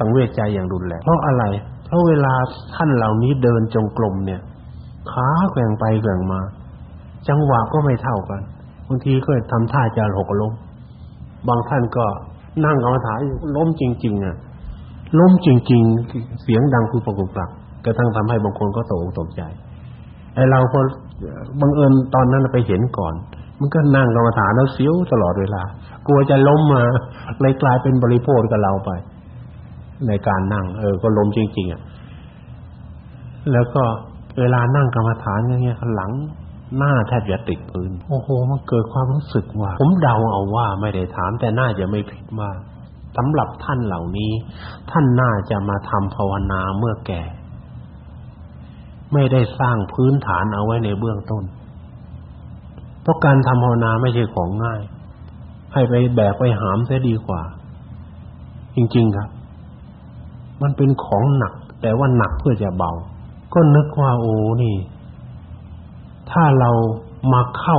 สังเวชใจอย่างรุนแรงเพราะอะไร เพราะเวลาท่านเหล่านี้เดินจงกรมเนี่ย ขาแกว่งไปแกว่งมา จังหวะก็ไม่เท่ากันบางทีก็ทำท่าจะหกล้ม บางท่านก็นั่งกรรมฐานล้มจริง ๆอะล้มจริง ๆ เสียงดังคือปกปลักกระทั่งทำให้บางคนก็ตกตกใจไอ้เราพอบังเอิญตอนนั้นไปเห็นก่อน มันก็นั่งกรรมฐานแล้วเสียวตลอดเวลา กลัวจะล้มมาเลยกลายเป็นบริโภคกับเราไป ในการนั่ง เออ ก็ล้มจริงๆอะแล้วก็เวลานั่งกรรมฐานอย่างเงี้ยหลังหน้าแทบจะติดพื้น โอ้โห มันเกิดความรู้สึกว่า ผมเดาเอาว่าไม่ได้ถาม แต่น่าจะไม่ผิดว่าสำหรับท่านเหล่านี้ ท่านน่าจะมาทำภาวนาเมื่อแก่ ไม่ได้สร้างพื้นฐานเอาไว้ในเบื้องต้น เพราะการทำภาวนาไม่ใช่ของง่าย ให้ไปแบกไปหามเสียดีกว่า จริง ๆ ครับ มันเป็นของหนัก แต่ว่าหนักเพื่อจะเบา ก็นึกว่าโอ้นี่ ถ้าเรามาเข้า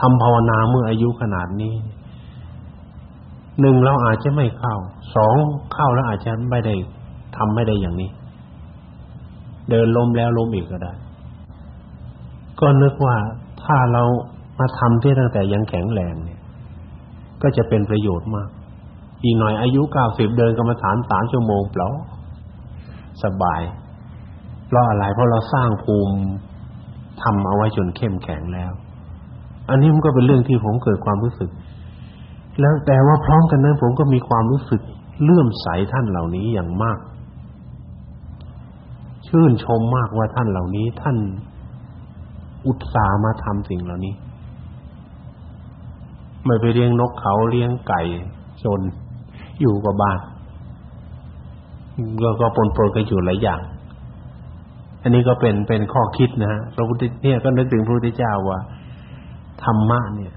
ทำภาวนาเมื่ออายุขนาดนี้หนึ่งเราอาจจะไม่เข้าสองเข้าแล้วอาจจะไม่ได้ทำไม่ได้อย่างนี้ เดินล้มแล้วล้มอีกก็ได้ ก็นึกว่าถ้าเรามาทำที่ตั้งแต่ยังแข็งแรงเนี่ย ก็จะเป็นประโยชน์มาก อีกหน่อยอายุเก้าสิบเดินกรรมฐานสามชั่วโมงเปล่าสบายเพราะอะไรเพราะเราสร้างภูมิทำเอาไว้จนเข้มแข็งแล้ว อันนี้มันก็เป็นเรื่องที่ผมเกิดความรู้สึก แล้วแต่ว่าพร้อมกันนั้นผมก็มีความรู้สึกเลื่อมใสท่านเหล่านี้อย่างมาก ชื่นชมมากว่าท่านเหล่านี้ ท่านอุตส่าห์มาทำสิ่งเหล่านี้ ไม่ไปเลี้ยงนกเขาเลี้ยงไก่จน อยู่กับบ้านแล้วก็ปนปนกันอยู่หลายอย่าง อันนี้ก็เป็นเป็นข้อคิดนะฮะพระพุทธเนี่ยก็นึกถึงพระพุทธเจ้าว่าธรรมะเนี่ย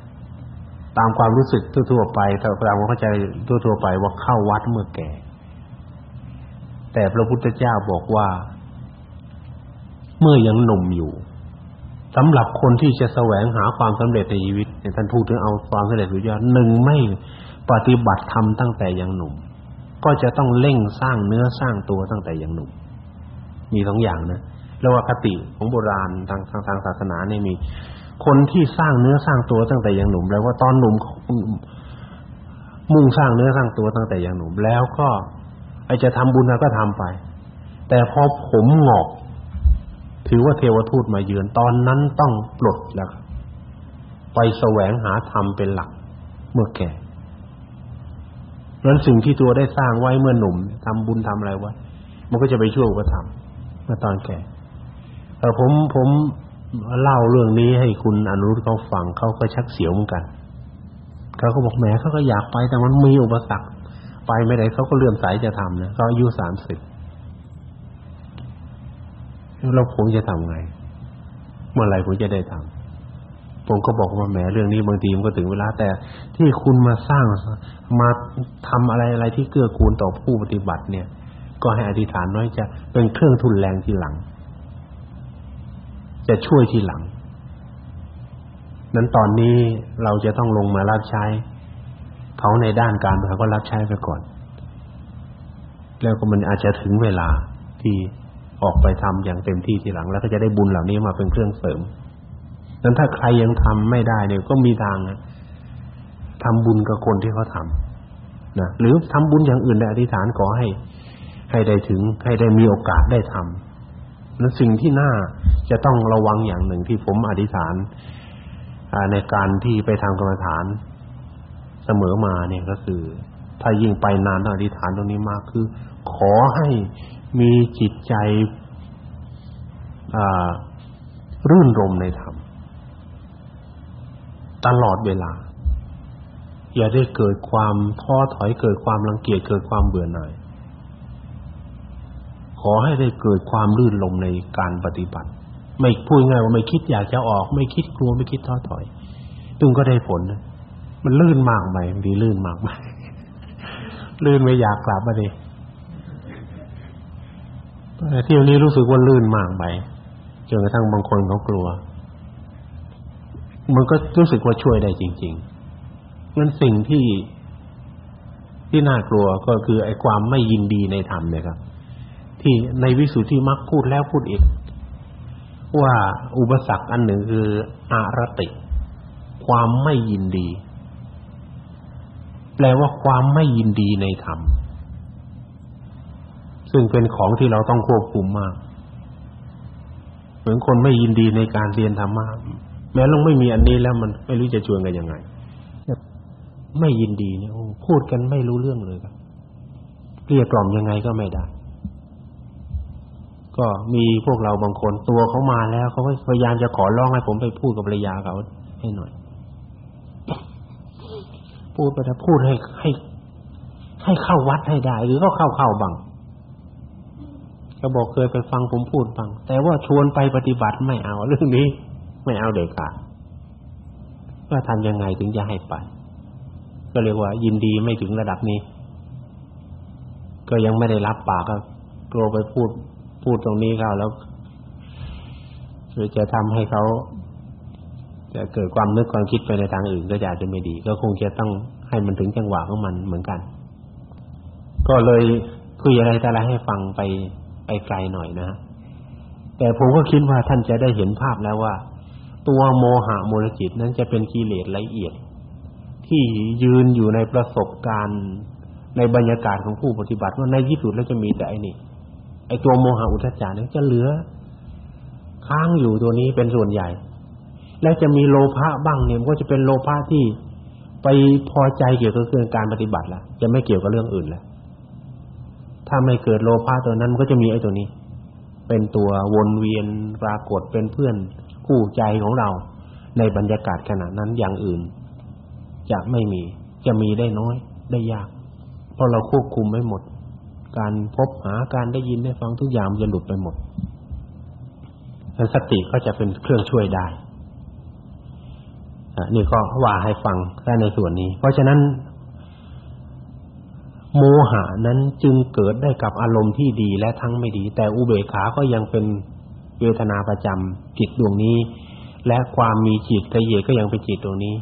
ตามความรู้สึกทั่วๆไปตามความเข้าใจทั่วๆไปว่าเข้าวัดเมื่อแก่ แต่พระพุทธเจ้าบอกว่า เมื่อยังหนุ่มอยู่สำหรับคนที่จะแสวงหาความสำเร็จในชีวิตท่านพูดถึงเอาความสำเร็จสุดยอดหนึ่งไม่ ปฏิบัติธรรมตั้งแต่ยังหนุ่ม ก็จะต้องเร่งสร้างเนื้อสร้างตัวตั้งแต่ยังหนุ่ม มีสองอย่างนะแล้วว่าคติของโบราณทางทางศาสนาเนี่ยมี คนที่สร้างเนื้อสร้างตัวตั้งแต่ยังหนุ่มแล้วว่าตอนหนุ่มมุ่งสร้างเนื้อสร้างตัวตั้งแต่ยังหนุ่ม แล้วก็ไอจะทำบุญก็ทำไป แต่พอผมหงอก ถือว่าเทวทูตมาเยือนตอนนั้นต้องปลดแล้วไปแสวงหาธรรมเป็นหลัก เมื่อแก่ นั้นสิ่งที่ตัวได้สร้างไว้เมื่อหนุ่มทำบุญทำอะไรไว้มันก็จะไปช่วยอุปธรรมเมื่อตอนแก่แต่ผมผมเล่าเรื่องนี้ให้คุณอนุรุตเขาฟังเขาก็ชักเสียวเหมือนกันเขาก็บอกแหมเขาก็อยากไปแต่มันมีอุปสรรคไปไม่ได้เขาก็เลื่อมใสจะทำนะเขาอายุสามสิบแล้วผมจะทำไง เมื่อไหร่ผมจะได้ทำ ผมก็บอกว่าแหมเรื่องนี้บางทีมันก็ถึงเวลาแต่ที่คุณมาสร้างมาทำอะไรอะไรที่เกื้อกูลต่อผู้ปฏิบัติเนี่ย ก็ให้อธิษฐานน้อยจะเป็นเครื่องทุนแรงทีหลัง จะช่วยทีหลัง นั้นตอนนี้เราจะต้องลงมารับใช้เขาในด้านการเมืองก็รับใช้ไปก่อน แล้วก็มันอาจจะถึงเวลาที่ออกไปทำอย่างเต็มที่ทีหลัง แล้วก็จะได้บุญเหล่านี้มาเป็นเครื่องเสริม นั้นถ้าใครยังทำไม่ได้เนี่ยก็มีทางนะทำบุญกับคนที่เขาทำนะหรือทำบุญอย่างอื่นในอธิษฐานขอให้ ให้ได้ถึงให้ได้มีโอกาสได้ทำนั้นสิ่งที่น่าจะต้องระวังอย่างหนึ่งที่ผมอธิษฐานในการที่ไปทำกรรมฐานเสมอมาเนี่ยก็คือ ถ้ายิ่งไปนานต้องอธิษฐานตรงนี้มากคือ ขอให้มีจิตใจรื่นรมในธรรม ตลอดเวลา อย่าได้เกิดความท้อถอยเกิดความรังเกียจเกิดความเบื่อหน่าย ขอให้ได้เกิดความลื่นลมในการปฏิบัติ ไม่พูดง่ายว่าไม่คิดอยากจะออก ไม่คิดกลัวไม่คิดท้อถอยตึงก็ได้ผลมันลื่นมากไหมดีลื่นมากไหมลื่นไม่อยากกลับมาดิที่วันนี้รู้สึกว่าลื่นมากไปจนกระทั่งบางคนเขากลัว มันก็รู้สึกว่าช่วยได้จริงๆงั้นสิ่งที่ที่น่ากลัวก็คือไอ้ความไม่ยินดีในธรรมเนี่ยครับ ที่ในวิสุทธิมรรคพูดแล้วพูดอีก ว่าอุปสรรคอันหนึ่งคืออารติ ความไม่ยินดี แปลว่าความไม่ยินดีในธรรมซึ่งเป็นของที่เราต้องควบคุมมาก เหมือนคนไม่ยินดีในการเรียนธรรมะ แม้ลงไม่มีอันนี้แล้วมันไม่รู้จะชวนกันยังไงไม่ยินดีเนี่ยพูดกันไม่รู้เรื่องเลยครับเกลี้ยกล่อมยังไงก็ไม่ได้ ก็มีพวกเราบางคนตัวเขามาแล้วเขาก็พยายามจะขอร้องให้ผมไปพูดกับภรรยาเขาให้หน่อย พูดไปแต่พูดให้ให้ ให้เข้าวัดให้ได้ หรือก็เข้าเข้าบังก็บอกเคยไปฟังผมพูดบังแต่ว่าชวนไปปฏิบัติไม่เอาเรื่องนี้ ไม่เอาเด็กขาดว่าทำยังไงถึงจะให้ไป ก็เรียกว่า ยินดีไม่ถึงระดับนี้ ก็ยังไม่ได้รับปากก็กลัวไปพูดพูดตรงนี้เขาแล้วหรือจะทำให้เขาจะเกิดความนึกความคิดไปในทางอื่นก็จะอาจจะไม่ดี ก็คงจะต้องให้มันถึงจังหวะของมันเหมือนกัน ก็เลยคุยอะไรแต่ละให้ฟังไปไปไกลหน่อยนะแต่ผมก็คิดว่าท่านจะได้เห็นภาพแล้วว่า ตัวโมหะมูลจิตนั้นจะเป็นกิเลสละเอียด ที่ยืนอยู่ในประสบการณ์ในบรรยากาศของผู้ปฏิบัติว่าในที่สุดแล้วจะมีแต่ไอ้นี่ไอ้ตัวโมหะอุทธัจจานี่จะเหลือ ค้างอยู่ตัวนี้เป็นส่วนใหญ่ และจะมีโลภะบ้างเนี่ยมันก็จะเป็นโลภะที่ไปพอใจเกี่ยวกับเรื่องการปฏิบัติละจะไม่เกี่ยวกับเรื่องอื่นแล้วถ้าไม่เกิดโลภะตัวนั้นมันก็จะมีไอ้ตัวนี้ เป็นตัววนเวียนปรากฏเป็นเพื่อน คู่ใจของเราในบรรยากาศขณะนั้นอย่างอื่น จะไม่มี จะมีได้น้อยได้ยาก เพราะเราควบคุมไม่หมด การพบหาการได้ยินได้ฟังทุกอย่างมันจะหลุดไปหมดแล้วสติก็จะเป็นเครื่องช่วยได้นี่ก็ว่าให้ฟังแค่ในส่วนนี้ เพราะฉะนั้น โมหะนั้นจึงเกิดได้กับอารมณ์ที่ดีและทั้งไม่ดี แต่อุเบกขาก็ยังเป็น เวทนาประจำจิตดวงนี้ และความมีจิตละเอียดก็ยังเป็นจิตดวงนี้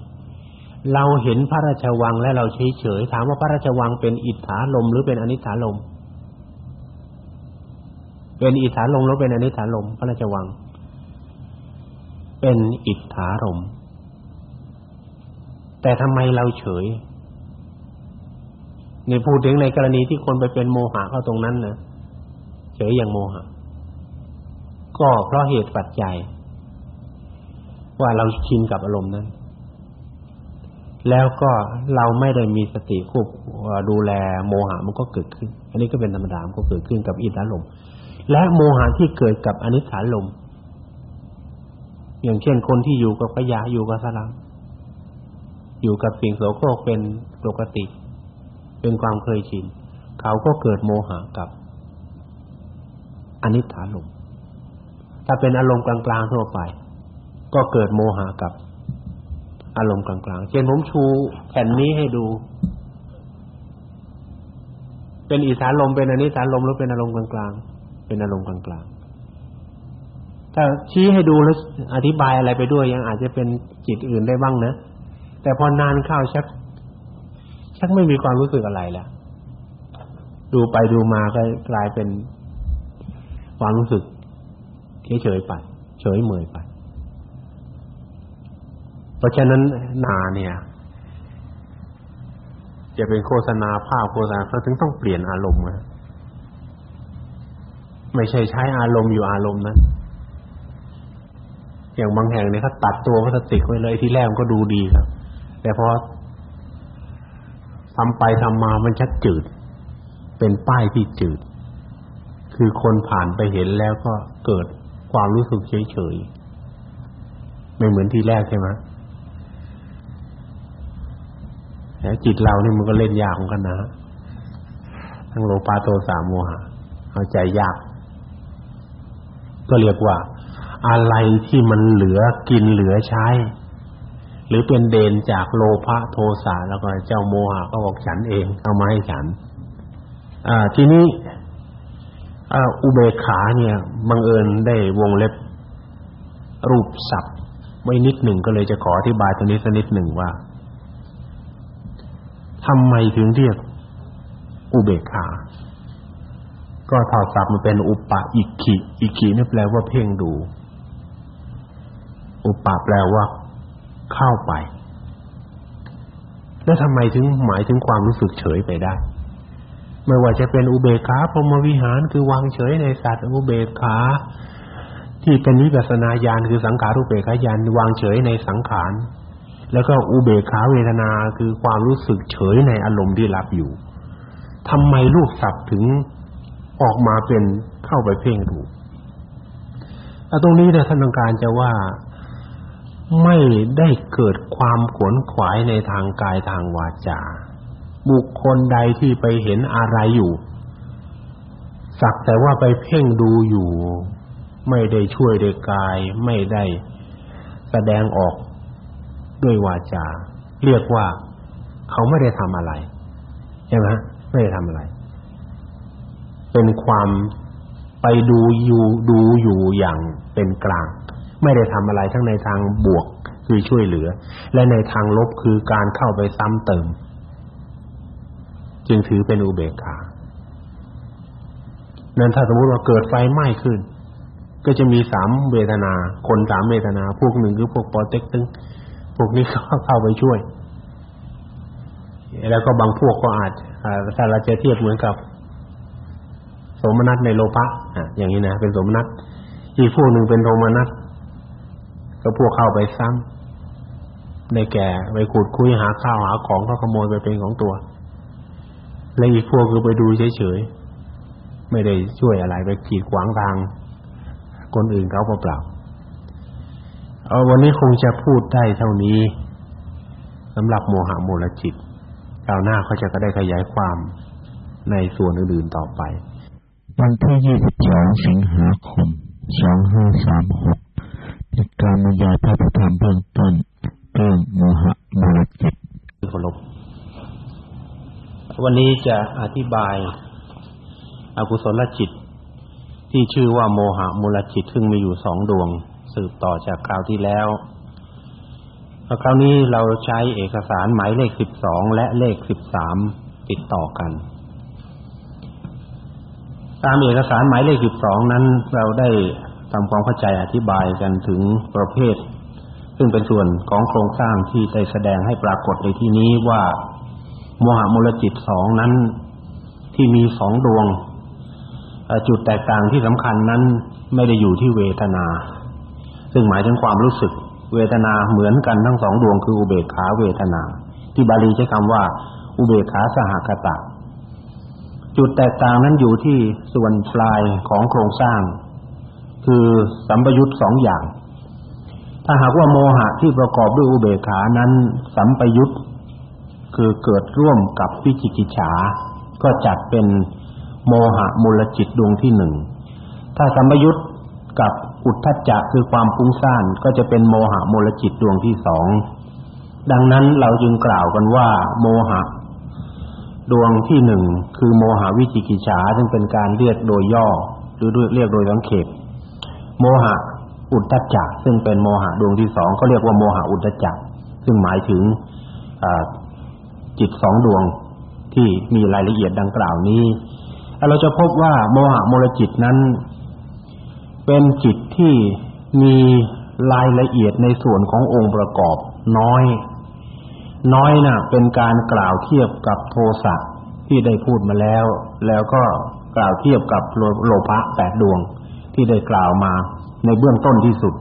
เราเห็นพระราชวังและเราเฉยๆถามว่าพระราชวังเป็นอิทธาลมหรือเป็นอนิถาลม เป็นอิทธาลมหรือเป็นอนิถาลม พระราชวัง เป็นอิทธารมแต่ทำไมเราเฉยในพูดถึงในกรณีที่คนไปเป็นโมหะเข้าตรงนั้นนะเฉยอย่างโมหะ ก็เพราะเหตุปัจจัย ว่าเราชินกับอารมณ์นั้น แล้วก็เราไม่ได้มีสติควบดูแลโมหะมันก็เกิดขึ้น อันนี้ก็เป็นธรรมดามันก็เกิดขึ้นกับอิทธาลมและโมหะที่เกิดกับอนิถาลมอย่างเช่นคนที่อยู่กับพยาอยู่กับสลามอยู่กับสิ่งโสโครกเป็นปกติ เป็นความเคยชิน เขาก็เกิดโมหะกับอนิถาลม ถ้าเป็นอารมณ์กลางๆทั่วไป ก็เกิดโมหะกับอารมณ์กลางๆเช่นผมชูแผ่นนี้ให้ดู เป็นอิสาลมเป็นอนิสาลมหรือเป็นอารมณ์กลางๆเป็นอารมณ์กลางๆถ้าชี้ให้ดูแล้วอธิบายอะไรไปด้วยยังอาจจะเป็นจิตอื่นได้บ้างนะแต่พอนานเข้าชักชักไม่มีความรู้สึกอะไรแล้วดูไปดูมาก็กลายเป็นความรู้สึก เฉยๆไป เฉยเมยไป เพราะฉะนั้นนาเนี่ย จะเป็นโฆษณาภาพโฆษณาเขาถึงต้องเปลี่ยนอารมณ์นะไม่ใช่ใช้อารมณ์อยู่อารมณ์นั้นอย่างบางแห่งเนี่ยเขาตัดตัวพลาสติกไว้เลยที่แรกมันก็ดูดีครับ แต่พอทำไปทำมามันชัดจืด เป็นป้ายที่จืด คือคนผ่านไปเห็นแล้วก็เกิด ความรู้สึกเฉยๆไม่เหมือนที่แรกใช่ไหมแล้วจิตเรานี่มันก็เล่นยากเหมือนกันนะทั้งโลภะโทสะโมหะเอาใจยาก ก็เรียกว่า อะไรที่มันเหลือกินเหลือใช้ หรือเป็นเดนจากโลภะโทสะแล้วก็เจ้าโมหะก็บอกฉันเองเอามาให้ฉัน อ่า ทีนี้ อุเบกขาเนี่ยบังเอิญได้วงเล็บรูปศัพท์ไว้นิดหนึ่งก็เลยจะขออธิบายตรงนี้สักนิดหนึ่งว่าทำไมถึงเรียกอุเบกขา ก็ถอดศัพท์มันเป็นอุปะอิขิอิขินี่แปลว่าเพ่งดู อุปะแปลว่า เข้าไป แล้วทำไมถึงหมายถึงความรู้สึกเฉยไปได้ ไม่ว่าจะเป็นอุเบกขาพรหมวิหารคือวางเฉยในสัตว์อุเบกขาที่เป็นวิปัสสนาญาณคือสังขารุเบกขาญาณวางเฉยในสังขาร แล้วก็อุเบกขาเวทนาคือความรู้สึกเฉยในอารมณ์ที่รับอยู่ทำไมรูปศัพท์ถึงออกมาเป็นเข้าไปเพ่งดูตรงนี้นี่ยท่านต้องการจะว่าไม่ได้เกิดความขวนขวายในทางกายทางวาจา บุคคลใดที่ไปเห็นอะไรอยู่สักแต่ว่าไปเพ่งดูอยู่ ไม่ได้ช่วยด้วยกาย ไม่ได้แสดงออกด้วยวาจา เรียกว่าเขาไม่ได้ทำอะไรใช่ไหมไม่ได้ทำอะไร เป็นความไปดูอยู่ดูอยู่อย่างเป็นกลาง ไม่ได้ทำอะไรทั้งในทางบวกคือช่วยเหลือ และในทางลบคือการเข้าไปซ้ำเติม จึงถือเป็นอุเบกขานั้นถ้าสมมติว่าเกิดไฟไหม้ขึ้น ก็จะมีสามเวทนา คนสามเวทนา พวกหนึ่งคือพวกปอเต็กตึงพวกนี้ก็เข้าไปช่วย แล้วก็บางพวกก็อาจถ้าเราจะเทียบเหมือนกับ สมนัตในโลภะอย่างนี้นะเป็นสมนัตอีกพวกหนึ่งเป็นโทมนัสก็พวกเข้าไปซ้ำในแก่ไปขุดคุยหาข้าวหาของก็ขโมยไปเป็นของตัว และอีกพวกคือไปดูเฉยๆ ไม่ได้ช่วยอะไรไปขีดขวางทาง คนอื่นเขาเปล่าเอาวันนี้คงจะพูดได้เท่านี้สำหรับโมหะมูลจิตคราวหน้าเขาจะก็ได้ขยายความในส่วนอื่นๆต่อไป วันที่ 22 สิงหาคม 2536เป็นการบรรยายพระธรรมเบื้องต้นเรื่องโมหะมูลจิตเคารพ วันนี้จะอธิบายอากุศลจิต ที่ชื่อว่าโมหะมูลจิตซึ่งมีอยู่สองดวง สืบต่อจากคราวที่แล้วคราวนี้เราใช้เอกสารหมายเลขสิบสองและเลขสิบสามติดต่อกัน ตามเอกสารหมายเลขสิบสองนั้นเราได้ทำความเข้าใจอธิบายกันถึงประเภท ซึ่งเป็นส่วนของโครงสร้างที่ได้แสดงให้ปรากฏในที่นี้ว่า โมหะมูลจิตสองนั้นที่มีสองดวงจุดแตกต่างที่สำคัญนั้นไม่ได้อยู่ที่เวทนา ซึ่งหมายถึงความรู้สึก เวทนาเหมือนกันทั้งสองดวงคืออุเบกขาเวทนา ที่บาลีใช้คำว่า อุเบกขาสหคตะ จุดแตกต่างนั้นอยู่ที่ส่วนปลายของโครงสร้าง คือสัมปยุตสองอย่าง ถ้าหากว่าโมหะที่ประกอบด้วยอุเบกขานั้น สัมปยุต คือเกิดร่วมกับวิจิกิจฉา ก็จัดเป็นโมหะมูลจิตดวงที่หนึ่ง ถ้าสัมปยุตกับอุทธัจจะคือความฟุ้งซ่านก็จะเป็นโมหะมูลจิตดวงที่สอง ดังนั้นเราจึงกล่าวกันว่า โมหะ ดวงที่หนึ่งคือโมหะวิจิกิจฉาซึ่งเป็นการเรียกโดยย่อ หรือเรียกโดยสังเขปโมหะอุทธัจจะซึ่งเป็นโมหะดวงที่สองก็เรียกว่าโมหะอุทธัจจะซึ่งหมายถึง จิตสองดวงที่มีรายละเอียดดังกล่าวนี้ เราจะพบว่าโมหะมูลจิตนั้น เป็นจิตที่มีรายละเอียดในส่วนขององค์ประกอบน้อย น้อยนะ่ะ เป็นการกล่าวเทียบกับโทสะที่ได้พูดมาแล้ว แล้วก็กล่าวเทียบกับโลภะแปดดวงที่ได้กล่าวมาในเบื้องต้นที่สุด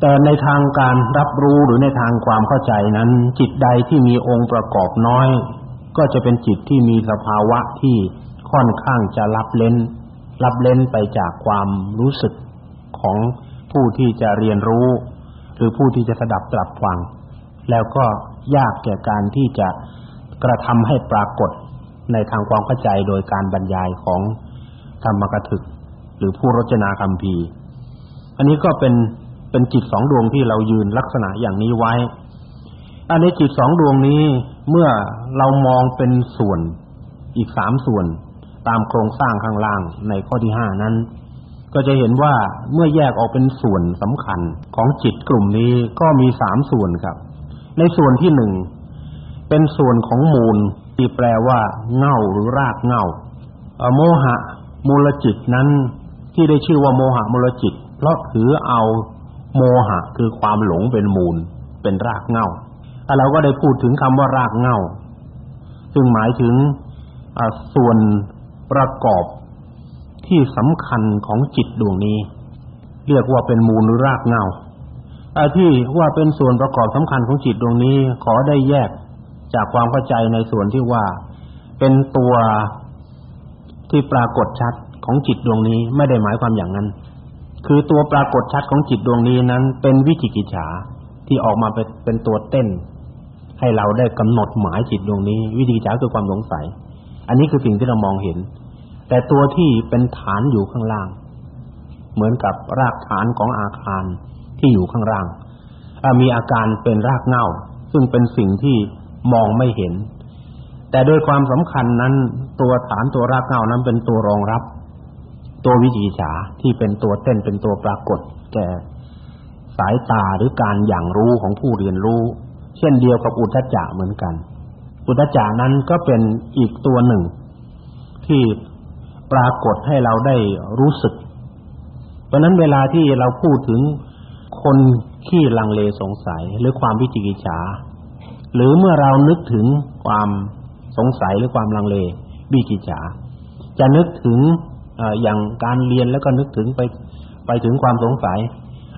แต่ในทางการรับรู้หรือในทางความเข้าใจนั้น จิตใดที่มีองค์ประกอบน้อย ก็จะเป็นจิตที่มีสภาวะที่ค่อนข้างจะรับเล่นรับเล่นไปจากความรู้สึกของผู้ที่จะเรียนรู้ หรือผู้ที่จะสดับตรับฟัง แล้วก็ยากแก่การที่จะกระทำให้ปรากฏในทางความเข้าใจโดยการบรรยายของธรรมกถึก หรือผู้รจนาคำพีอันนี้ก็เป็น เป็นจิตสองดวงที่เรายืนลักษณะอย่างนี้ไว้ อันนี้จิตสองดวงนี้เมื่อเรามองเป็นส่วนอีกสามส่วนตามโครงสร้างข้างล่างในข้อที่ห้านั้น ก็จะเห็นว่าเมื่อแยกออกเป็นส่วนสำคัญของจิตกลุ่มนี้ก็มีสามส่วนครับ ในส่วนที่หนึ่งเป็นส่วนของมูลที่แปลว่าเง่าหรือรากเง่าโมหะมูลจิตนั้นที่ได้ชื่อว่าโมหะมูลจิต เพราะถือเอา โมหะ คือความหลงเป็นมูล เป็นรากเง่าแต่เราก็ได้พูดถึงคำว่ารากเง่าซึ่งหมายถึงส่วนประกอบที่สำคัญของจิตดวงนี้ เรียกว่าเป็นมูลหรือรากเง่าที่ว่าเป็นส่วนประกอบสำคัญของจิตดวงนี้ ขอได้แยกจากความเข้าใจในส่วนที่ว่า เป็นตัวที่ปรากฏชัดของจิตดวงนี้ไม่ได้หมายความอย่างนั้น คือตัวปรากฏชัดของจิตดวงนี้นั้น เป็นวิจิกิจฉาที่ออกมาเป็นเป็นตัวเต้น ให้เราได้กำหนดหมายจิตดวงนี้ วิจิกิจฉาคือความสงสัย อันนี้คือสิ่งที่เรามองเห็น แต่ตัวที่เป็นฐานอยู่ข้างล่าง เหมือนกับรากฐานของอาคารที่อยู่ข้างล่างมีอาการเป็นรากเหง้าซึ่งเป็นสิ่งที่มองไม่เห็น แต่โดยความสำคัญนั้น ตัวฐานตัวรากเหง้านั้นเป็นตัวรองรับ ตัววิจิฉาที่เป็นตัวเต้นเป็นตัวปรากฏแก่สายตาหรือการอย่างรู้ของผู้เรียนรู้ เช่นเดียวกับอุทจจะเหมือนกัน อุทจจะนั้นก็เป็นอีกตัวหนึ่ง ที่ปรากฏให้เราได้รู้สึก เพราะนั้นเวลาที่เราพูดถึงคนที่ลังเลสงสัยหรือความวิจิกิจฉาหรือเมื่อเรานึกถึงความสงสัยหรือความลังเลวิจิกิจฉาจะนึกถึง อย่างการเรียนแล้วก็นึกถึงไปไปถึงความสงสัย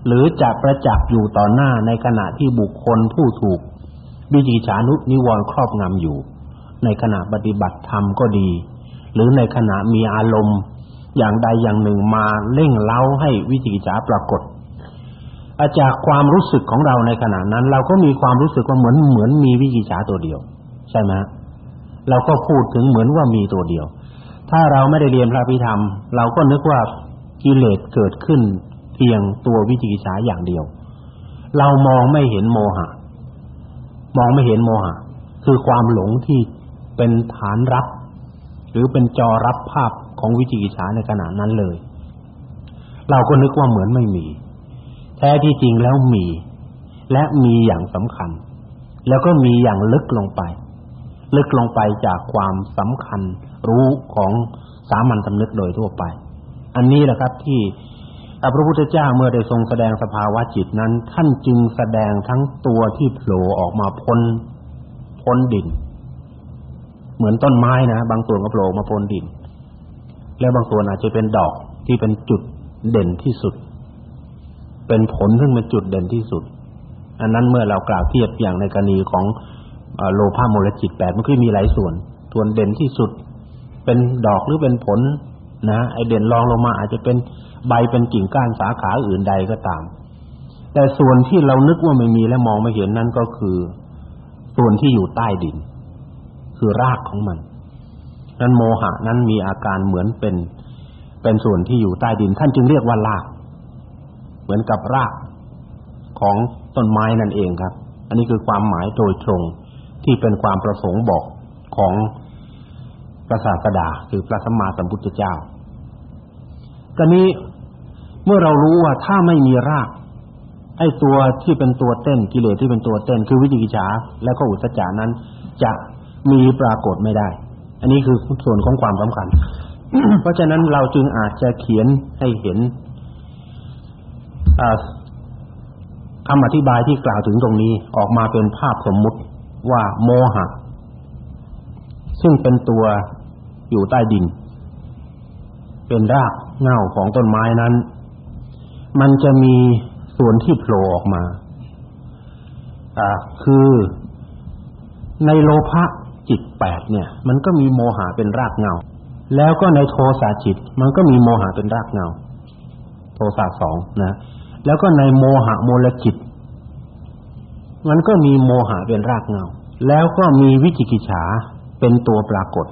หรือจะประจักษ์อยู่ต่อหน้าในขณะที่บุคคลผู้ถูกวิจิจฉานุนิวรณ์ครอบงำอยู่ ในขณะปฏิบัติธรรมก็ดี หรือในขณะมีอารมณ์อย่างใดอย่างหนึ่งมาเร่งเล้าให้วิจิกิจฉาปรากฏจากความรู้สึกของเราในขณะนั้น เราก็มีความรู้สึกว่าเหมือนเหมือนมีวิจิจาตัวเดียว ใช่ไหมเราก็พูดถึงเหมือนว่ามีตัวเดียว ถ้าเราไม่ได้เรียนพระพิธรรม เราก็นึกว่ากิเลสเกิดขึ้นเพียงตัววิจิกิจฉาอย่างเดียว เรามองไม่เห็นโมหะ มองไม่เห็นโมหะ คือความหลงที่เป็นฐานรับ หรือเป็นจอรับภาพของวิจิกิจฉาในขณะนั้นเลย เราก็นึกว่าเหมือนไม่มี แท้ที่จริงแล้วมี และมีอย่างสำคัญ แล้วก็มีอย่างลึกลงไป ลึกลงไปจากความสำคัญ รู้ของสามัญสำนึกโดยทั่วไป อันนี้แหละครับที่พระพุทธเจ้าเมื่อได้ทรงแสดงสภาวะจิตนั้น ท่านจึงแสดงทั้งตัวที่โผล่ออกมาพ้นพ้นดิน เหมือนต้นไม้นะบางส่วนก็โผล่มาพ้นดิน แล้วบางส่วนอาจจะเป็นดอกที่เป็นจุดเด่นที่สุด เป็นผลซึ่งเป็นจุดเด่นที่สุด อันนั้นเมื่อเรากล่าวเทียบอย่างในกรณีของโลภะโมลจิตแปดมันก็มีหลายส่วนส่วนเด่นที่สุด เป็นดอกหรือเป็นผลนะไอเด่นรองลงมาอาจจะเป็นใบเป็นกิ่งก้านสาขาอื่นใดก็ตาม แต่ส่วนที่เรานึกว่าไม่มีและมองไม่เห็นนั่นก็คือ ส่วนที่อยู่ใต้ดิน คือรากของมัน นั้นโมหะนั้นมีอาการเหมือนเป็น เป็นส่วนที่อยู่ใต้ดิน ท่านจึงเรียกว่าราก เหมือนกับรากของต้นไม้นั่นเองครับ อันนี้คือความหมายโดยตรงที่เป็นความประสงค์บอกของ ระศาสดาคือพระสัมมาสัมพุทธเจ้าก็นี้เมื่อเรารู้ว่าถ้าไม่มีราก ไอ้ตัวที่เป็นตัวเต้นกิเลสที่เป็นตัวเต้นคือวิจิกิจฉาและก็อุตจานั้น จะมีปรากฏไม่ได้ อันนี้คือส่วนของความสำคัญ เพราะฉะนั้นเราจึงอาจจะเขียนให้เห็นคำอธิบายที่กล่าวถึงตรงนี้ออกมาเป็นภาพสมมุติว่าโมหะ ซึ่งเป็นตัว อยู่ใต้ดิน เป็นรากเง่าของต้นไม้นั้น มันจะมีส่วนที่โผล่ออกมาอ่าคือในโลภะจิตแปดเนี่ย มันก็มีโมหะเป็นรากเงาแล้วก็ในโทสะจิต มันก็มีโมหะเป็นรากเงาโทสะสองนะแล้วก็ในโมหะโมลจิต มันก็มีโมหะเป็นรากเงาแล้วก็มีวิจิกิจฉาเป็นตัวปรากฏ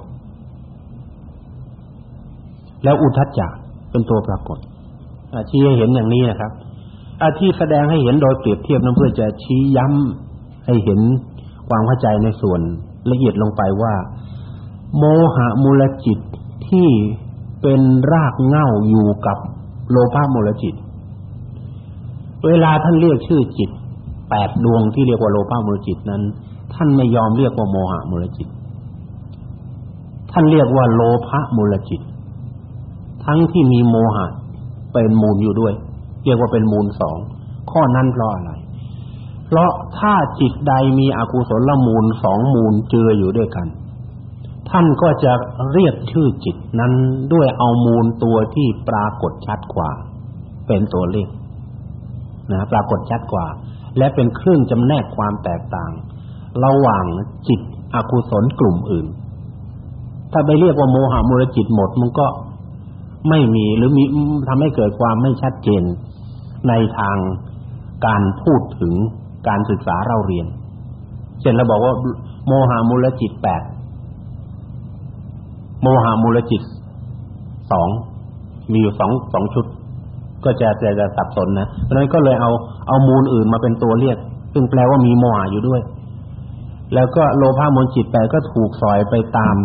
แล้วอุทัจจะเป็นตัวปรากฏชี้ให้เห็นอย่างนี้นะครับอาที่แสดงให้เห็นโดยเปรียบเทียบนั้นเพื่อจะชี้ย้ำให้เห็นความเข้าใจในส่วนละเอียดลงไปว่า โมหะมูลจิตที่เป็นรากเง่าอยู่กับโลภะมูลจิต เวลาท่านเรียกชื่อจิตแปดดวงที่เรียกว่าโลภะมูลจิตนั้น ท่านไม่ยอมเรียกว่าโมหะมูลจิต ท่านเรียกว่าโลภะมูลจิต ทั้งที่มีโมหะเป็นมูลอยู่ด้วยเรียกว่าเป็นมูลสองข้อนั้นเพราะอะไร เพราะถ้าจิตใดมีอกุศลมูลสองมูลเจืออยู่ด้วยกัน ท่านก็จะเรียกชื่อจิตนั้นด้วยเอามูลตัวที่ปรากฏชัดกว่า เป็นตัวเลขนะปรากฏชัดกว่า และเป็นเครื่องจำแนกความแตกต่าง ระหว่างจิตอกุศลกลุ่มอื่น ถ้าไปเรียกว่าโมหะมูลจิตหมดมันก็ ไม่มีหรือมีทำให้เกิดความไม่ชัดเจนในทางการพูดถึงการศึกษาเราเรียน เช่นเราบอกว่า โมหะมูลจิตแปดโมหะมูลจิตสองมีอยู่สองสองชุด ก็จะจะจะสับสนนะเพราะนั้นก็เลยเอาเอามูลอื่นมาเป็นตัวเรียก ซึ่งแปลว่ามีโมหะอยู่ด้วย แล้วก็โลภะมูลจิตแปดก็ถูกสอยไปตาม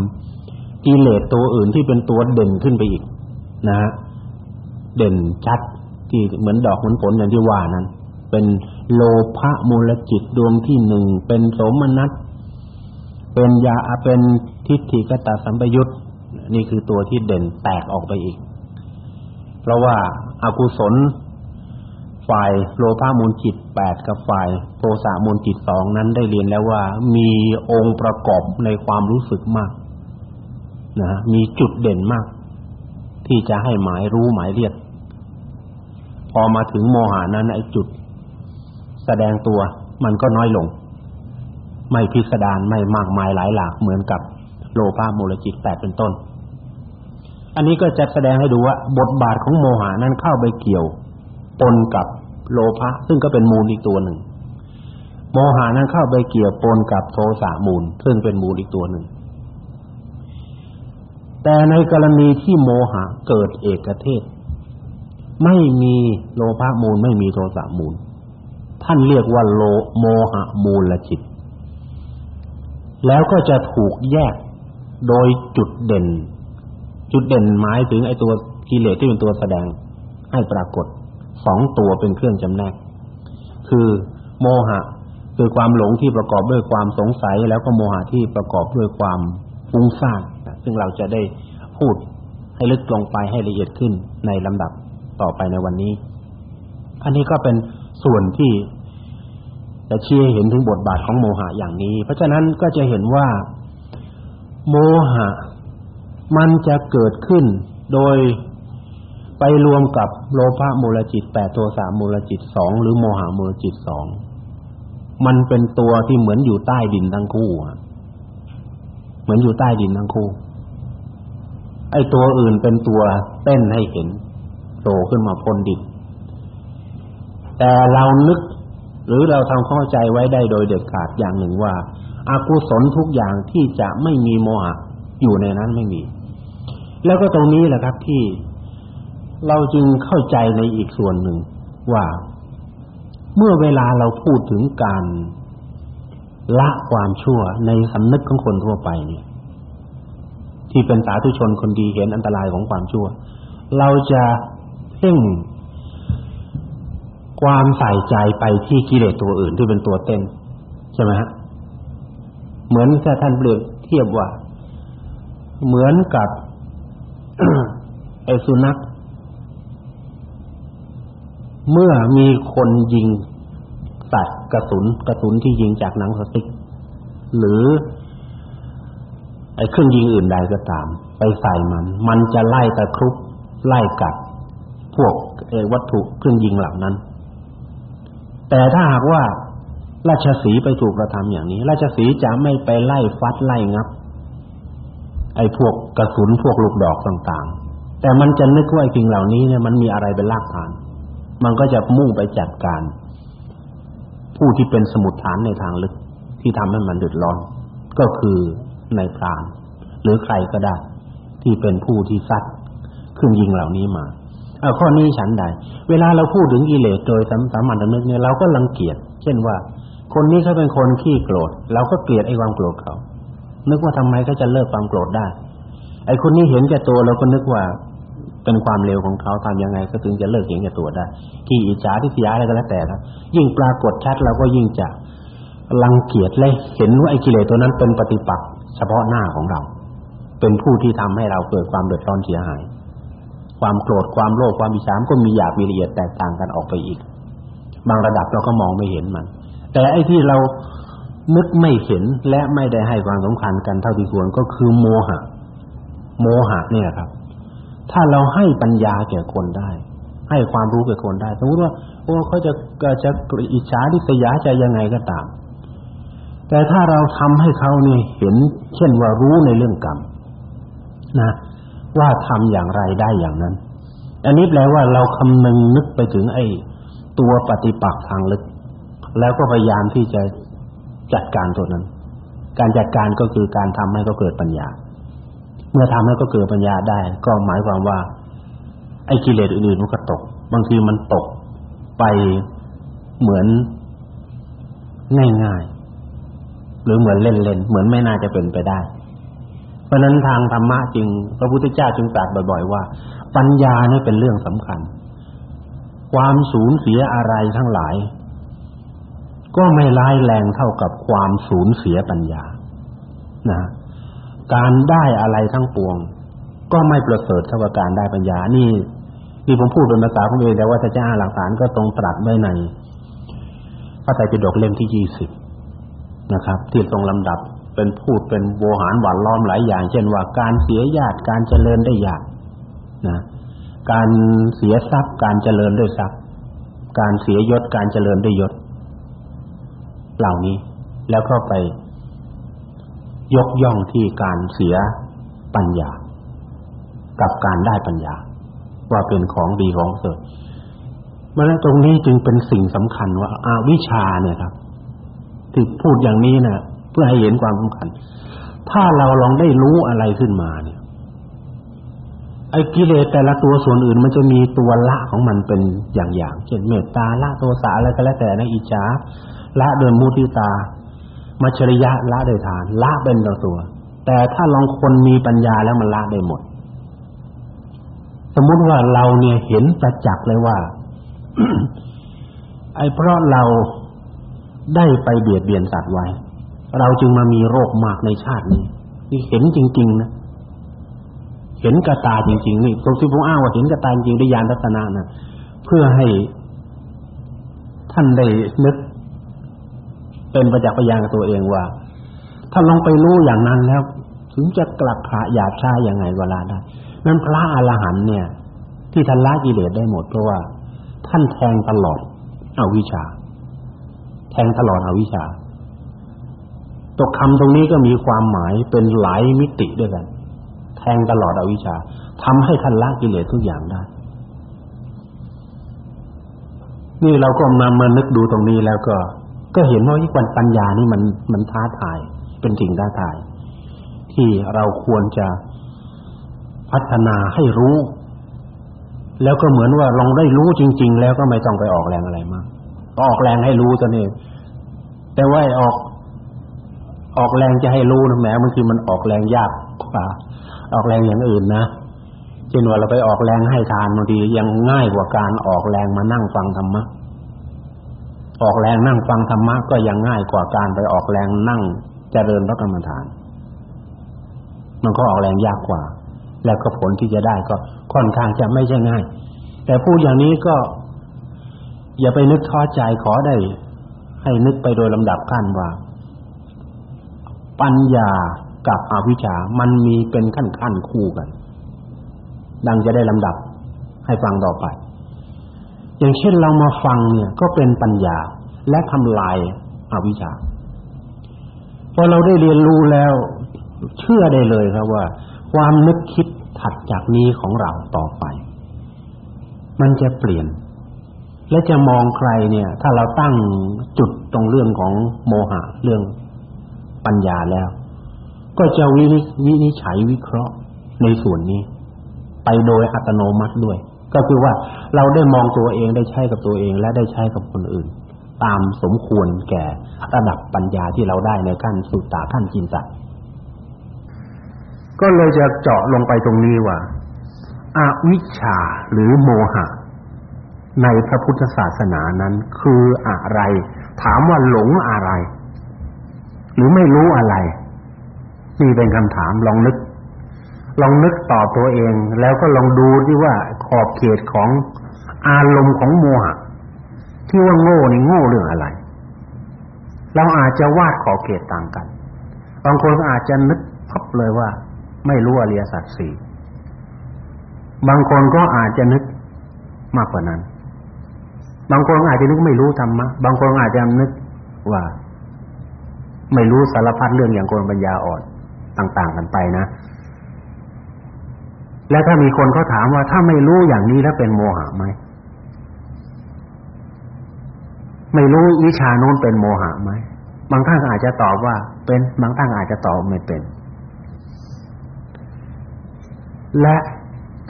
กิเลสตัวอื่นที่เป็นตัวเด่นขึ้นไปอีก นะฮะเด่นชัดที่เหมือนดอกเหมือนผลอย่างที่ว่านั้น เป็นโลภะมูลจิตดวงที่หนึ่งเป็นโสมนัสเป็นยาเป็นทิฏฐิกตสัมปยุตนี่คือตัวที่เด่นแตกออกไปอีก เพราะว่าอากุศล ฝ่ายโลภะมูลจิตแปดกับฝ่ายโทสะมูลจิตสองนั้นได้เรียนแล้วว่า มีองค์ประกอบในความรู้สึกมากนะมีจุดเด่นมาก ที่จะให้หมายรู้หมายเรียก พอมาถึงโมหานั้นไอ้จุด แสดงตัวมันก็น้อยลง ไม่พิสดารไม่มากมายหลายหลากเหมือนกับโลภะมูลจิตแปดเป็นต้น อันนี้ก็จะแสดงให้ดูว่า บทบาทของโมหานั้นเข้าไปเกี่ยวปนกับโลภะซึ่งก็เป็นมูลอีกตัวหนึ่ง โมหานั้นเข้าไปเกี่ยวปนกับโทสะมูล ซึ่งเป็นมูลอีกตัวหนึ่ง แต่ในกรณีที่โมหะเกิดเอกเทศ ไม่มีโลภะมูลไม่มีโทสะมูล ท่านเรียกว่าโลโมหะมูลจิต แล้วก็จะถูกแยกโดยจุดเด่น จุดเด่นหมายถึงไอ้ตัวกิเลสที่เป็นตัวแสดงให้ปรากฏสองตัวเป็นเครื่องจำแนก คือโมหะคือความหลงที่ประกอบด้วยความสงสัย แล้วก็โมหะที่ประกอบด้วยความฟุ้งซ่าน ซึ่งเราจะได้พูดให้ลึกลงไปให้ละเอียดขึ้นในลำดับต่อไปในวันนี้ อันนี้ก็เป็นส่วนที่จะชี้ให้เห็นถึงบทบาทของโมหะอย่างนี้ เพราะฉะนั้นก็จะเห็นว่า โมหะ มันจะเกิดขึ้นโดยไปรวมกับโลภะมูลจิตแปดตัวสามมูลจิตสองหรือโมหะมูลจิตสองมันเป็นตัวที่เหมือนอยู่ใต้ดินทั้งคู่เหมือนอยู่ใต้ดินทั้งคู่ ไอ้ตัวอื่นเป็นตัวเต้นให้เห็นโตขึ้นมาพ้นดินแต่เรานึกหรือเราทำเข้าใจไว้ได้โดยเด็ดขาดอย่างหนึ่งว่าอากุศลทุกอย่างที่จะไม่มีโมหะอยู่ในนั้นไม่มี แล้วก็ตรงนี้แหละครับที่เราจึงเข้าใจในอีกส่วนหนึ่งว่า เมื่อเวลาเราพูดถึงการละความชั่วในสำนึกของคนทั่วไปเนี่ย ที่เป็นสาธุชนคนดีเห็นอันตรายของความชั่ว เราจะเพ่งความใส่ใจไปที่กิเลสตัวอื่นที่เป็นตัวเต้นใช่ไหมฮะเหมือนถ้าท่านเปรียบเทียบว่า เหมือนกับไอ้สุนัขเมื่อมีคนยิงสัตว์กระสุนกระสุนที่ยิงจากหนังสติ๊กหรือ ไอ้เครื่องยิงอื่นใดก็ตาม ไปใส่มัน มันจะไล่ตะครุบไล่กัด พวกไอ้วัตถุเครื่องยิงเหล่านั้น แต่ถ้าหากว่า ราชสีไปถูกกระทำอย่างนี้ ราชสีจะไม่ไปไล่ฟัดไล่งับ ไอ้พวกกระสุนพวกลูกดอกต่างๆ แต่มันจะนึกว่าสิ่งเหล่านี้เนี่ยมันมีอะไรเป็นรากฐาน มันก็จะมุ่งไปจัดการ ผู้ที่เป็นสมุดฐานในทางลึกที่ทำให้มันเดือดร้อน ก็คือ ในพรานหรือใครก็ได้ ที่เป็นผู้ที่ซัดขึ้นยิงเหล่านี้มาเอาข้อนี้ฉันใด เวลาเราพูดถึงกิเลสโดยสามัญนึกเนี่ยเราก็รังเกียจเช่นว่าคนนี้เขาเป็นคนขี้โกรธเราก็เกลียดไอ้ความโกรธเขา นึกว่าทำไมเขาจะเลิกความโกรธได้ ไอ้คนนี้เห็นแก่ตัวเราก็นึกว่าเป็นความเลวของเขาทำยังไงก็ถึงจะเลิกเห็นแก่ตัวได้ขี้อิจฉาที่เสียอะไรก็แล้วแต่ครับยิ่งปรากฏชัดเราก็ยิ่งจะรังเกียจเลยเห็นว่าไอ้กิเลสตัวนั้นเป็นปฏิปักษ์ เฉพาะหน้าของเรา เป็นผู้ที่ทำให้เราเกิดความเดือดร้อนเสียหาย ความโกรธความโลภความอิจฉาก็มีหยาบมีละเอียดแตกต่างกันออกไปอีก บางระดับเราก็มองไม่เห็นมัน แต่ไอ้ที่เรานึกไม่เห็นและไม่ได้ให้ความสำคัญกันเท่าที่ควรก็คือโมหะ โมหะเนี่ยครับ ถ้าเราให้ปัญญาแก่คนได้ ให้ความรู้แก่คนได้ สมมติว่าโอ้เขาจะจะอิจฉาริษยาจะยังไงก็ตาม แต่ถ้าเราทำให้เขาเนี่ยเห็น เช่นว่ารู้ในเรื่องกรรมนะว่าทำอย่างไรได้อย่างนั้น อันนี้แปลว่าเราคำนึงนึกไปถึงไอ้ตัวปฏิปักษ์ทางลึก แล้วก็พยายามที่จะจัดการตัวนั้น การจัดการก็คือการทำให้เขาเกิดปัญญา เมื่อทำให้เขาเกิดปัญญาได้ ก็หมายความว่า ไอ้กิเลสอื่นๆมันก็ตก บางทีมันตกไปเหมือนง่าย หรือเหมือนเล่นๆเหมือนไม่น่าจะเป็นไปได้ เพราะนั้นทางธรรมะจึง พระพุทธเจ้าจึงตรัสบ่อย ๆ ว่า ปัญญานี่เป็นเรื่องสำคัญ ความสูญเสียอะไรทั้งหลาย ก็ไม่ร้ายแรงเท่ากับความสูญเสียปัญญา นะ การได้อะไรทั้งปวง ก็ไม่ประเสริฐเท่ากับการได้ปัญญา นี่นี่ผมพูดเป็นภาษาผมเองแต่ว่าถ้าจะอ้างหลักฐานก็ตรงตรัสไว้ในพระไตรปิฎกเล่มที่ยี่สิบ นะครับ ที่ทรงลำดับเป็นพูดเป็นโวหารหวานล้อมหลายอย่าง เช่นว่าการเสียญาติการเจริญได้ยากนะการเสียทรัพย์การเจริญด้วยทรัพย์ การเสียยศการเจริญด้วยยศ เหล่านี้แล้วก็ไป ยกย่องที่การเสียปัญญา กับการได้ปัญญา ว่าเป็นของดีของเสริฐเมื่อนั้นตรงนี้จึงเป็นสิ่งสำคัญว่าอาวิชาเนี่ยครับ ที่พูดอย่างนี้นะเพื่อให้เห็นความสำคัญ ถ้าเราลองได้รู้อะไรขึ้นมาเนี่ยไอ้กิเลสแต่ละตัวส่วนอื่นมันจะมีตัวละของมันเป็นอย่างๆเช่นเมตตาละโทสะอะไรก็แล้วแต่นะอิจฉาละโดยมุติตา มัชริยะละโดยทาน ละเป็นตัวตัว แต่ถ้าลองคนมีปัญญาแล้วมันละได้หมด สมมุติว่าเราเนี่ยเห็นประจักษ์เลยว่า ไอ้เพราะเรา ได้ไปเบียดเบียนสัตว์ไว้ เราจึงมามีโรคมากในชาตินี้นี่เห็นจริงๆนะเห็นกระตาจริงๆนี่ตรงที่ผมอ้างว่าเห็นกระตาจริงด้วยญาณทัศนะนะเพื่อให้ท่านได้นึก เป็นประจักษ์พยานกับตัวเองว่า ถ้าลองไปรู้อย่างนั้นแล้ว ถึงจะกลับพระหยาบช้ายังไงเวลาได้นั้นพระอรหันต์เนี่ย ที่ท่านละกิเลสได้หมดเพราะว่า ท่านแทงตลอดเอาวิชา แทงตลอดเอาวิชาตกคำตรงนี้ก็มีความหมายเป็นหลายมิติด้วยกัน แทงตลอดเอาวิชาทำให้ท่านละกิเลสทุกอย่างได้ นี่เราก็มามานึกดูตรงนี้แล้วก็ ก็เห็นว่าที่ปัญญานี่มันมันท้าทาย เป็นสิ่งท้าทาย ที่เราควรจะพัฒนาให้รู้ แล้วก็เหมือนว่าลองได้รู้จริง ๆ แล้วก็ไม่ต้องไปออกแรงอะไรมาก ออกแรงให้รู้ตัวนี้แต่ว่าออกออกแรงจะให้รู้นะแม้บางทีมันออกแรงยากกว่าออกแรงอย่างอื่นนะเช่นว่าเราไปออกแรงให้ทานบางทียังง่ายกว่าการออกแรงมานั่งฟังธรรมะออกแรงนั่งฟังธรรมะก็ยังง่ายกว่าการไปออกแรงนั่งเจริญพระกรรมฐาน มันก็ออกแรงยากกว่า แล้วก็ผลที่จะได้ก็ค่อนข้างจะไม่ใช่ง่าย แต่พูดอย่างนี้ก็ อย่าไปนึกท้อใจขอได้ ให้นึกไปโดยลำดับขั้นว่า ปัญญากับอวิชชามันมีเป็นขั้นขั้นคู่กัน ดังจะได้ลำดับให้ฟังต่อไป อย่างเช่นเรามาฟังเนี่ยก็เป็นปัญญาและทำลายอาวิชชาพอเราได้เรียนรู้แล้ว เชื่อได้เลยครับว่า ความนึกคิดถัดจากนี้ของเราต่อไป มันจะเปลี่ยน และจะมองใครเนี่ย ถ้าเราตั้งจุดตรงเรื่องของโมหะเรื่องปัญญาแล้ว ก็จะวินิวินิจฉัยวิเคราะห์ในส่วนนี้ ไปโดยอัตโนมัติด้วย ก็คือว่าเราได้มองตัวเองได้ใช้กับตัวเองและได้ใช้กับคนอื่น ตามสมควรแก่ระดับปัญญาที่เราได้ในขั้นสุตตาขั้นจินตะก็เลยจะเจาะลงไปตรงนี้ว่าอวิชชาหรือโมหะ ในพระพุทธศาสนานั้นคืออะไร ถามว่าหลงอะไร หรือไม่รู้อะไร นี่เป็นคำถามลองนึก ลองนึกตอบตัวเอง แล้วก็ลองดูที่ว่าขอบเขตของอารมณ์ของโมหะที่ว่าโง่นี่โง่เรื่องอะไร เราอาจจะวาดขอบเขตต่างกัน บางคนก็อาจจะนึกพับเลยว่า ไม่รู้อริยสัจสี่บางคนก็อาจจะนึกมากกว่านั้น บางคนอาจจะนึกไม่รู้ธรรมะบางคนอาจจะนึกว่า ไม่รู้สารพัดเรื่องอย่างคนปัญญาอ่อนต่าง ๆ กันไปนะแล้วถ้ามีคนเขาถามว่าถ้าไม่รู้อย่างนี้แล้วเป็นโมหะไหมไม่รู้วิชาโน้นเป็นโมหะไหมบางท่านอาจจะตอบว่า เป็น บางท่านอาจจะตอบไม่เป็น และ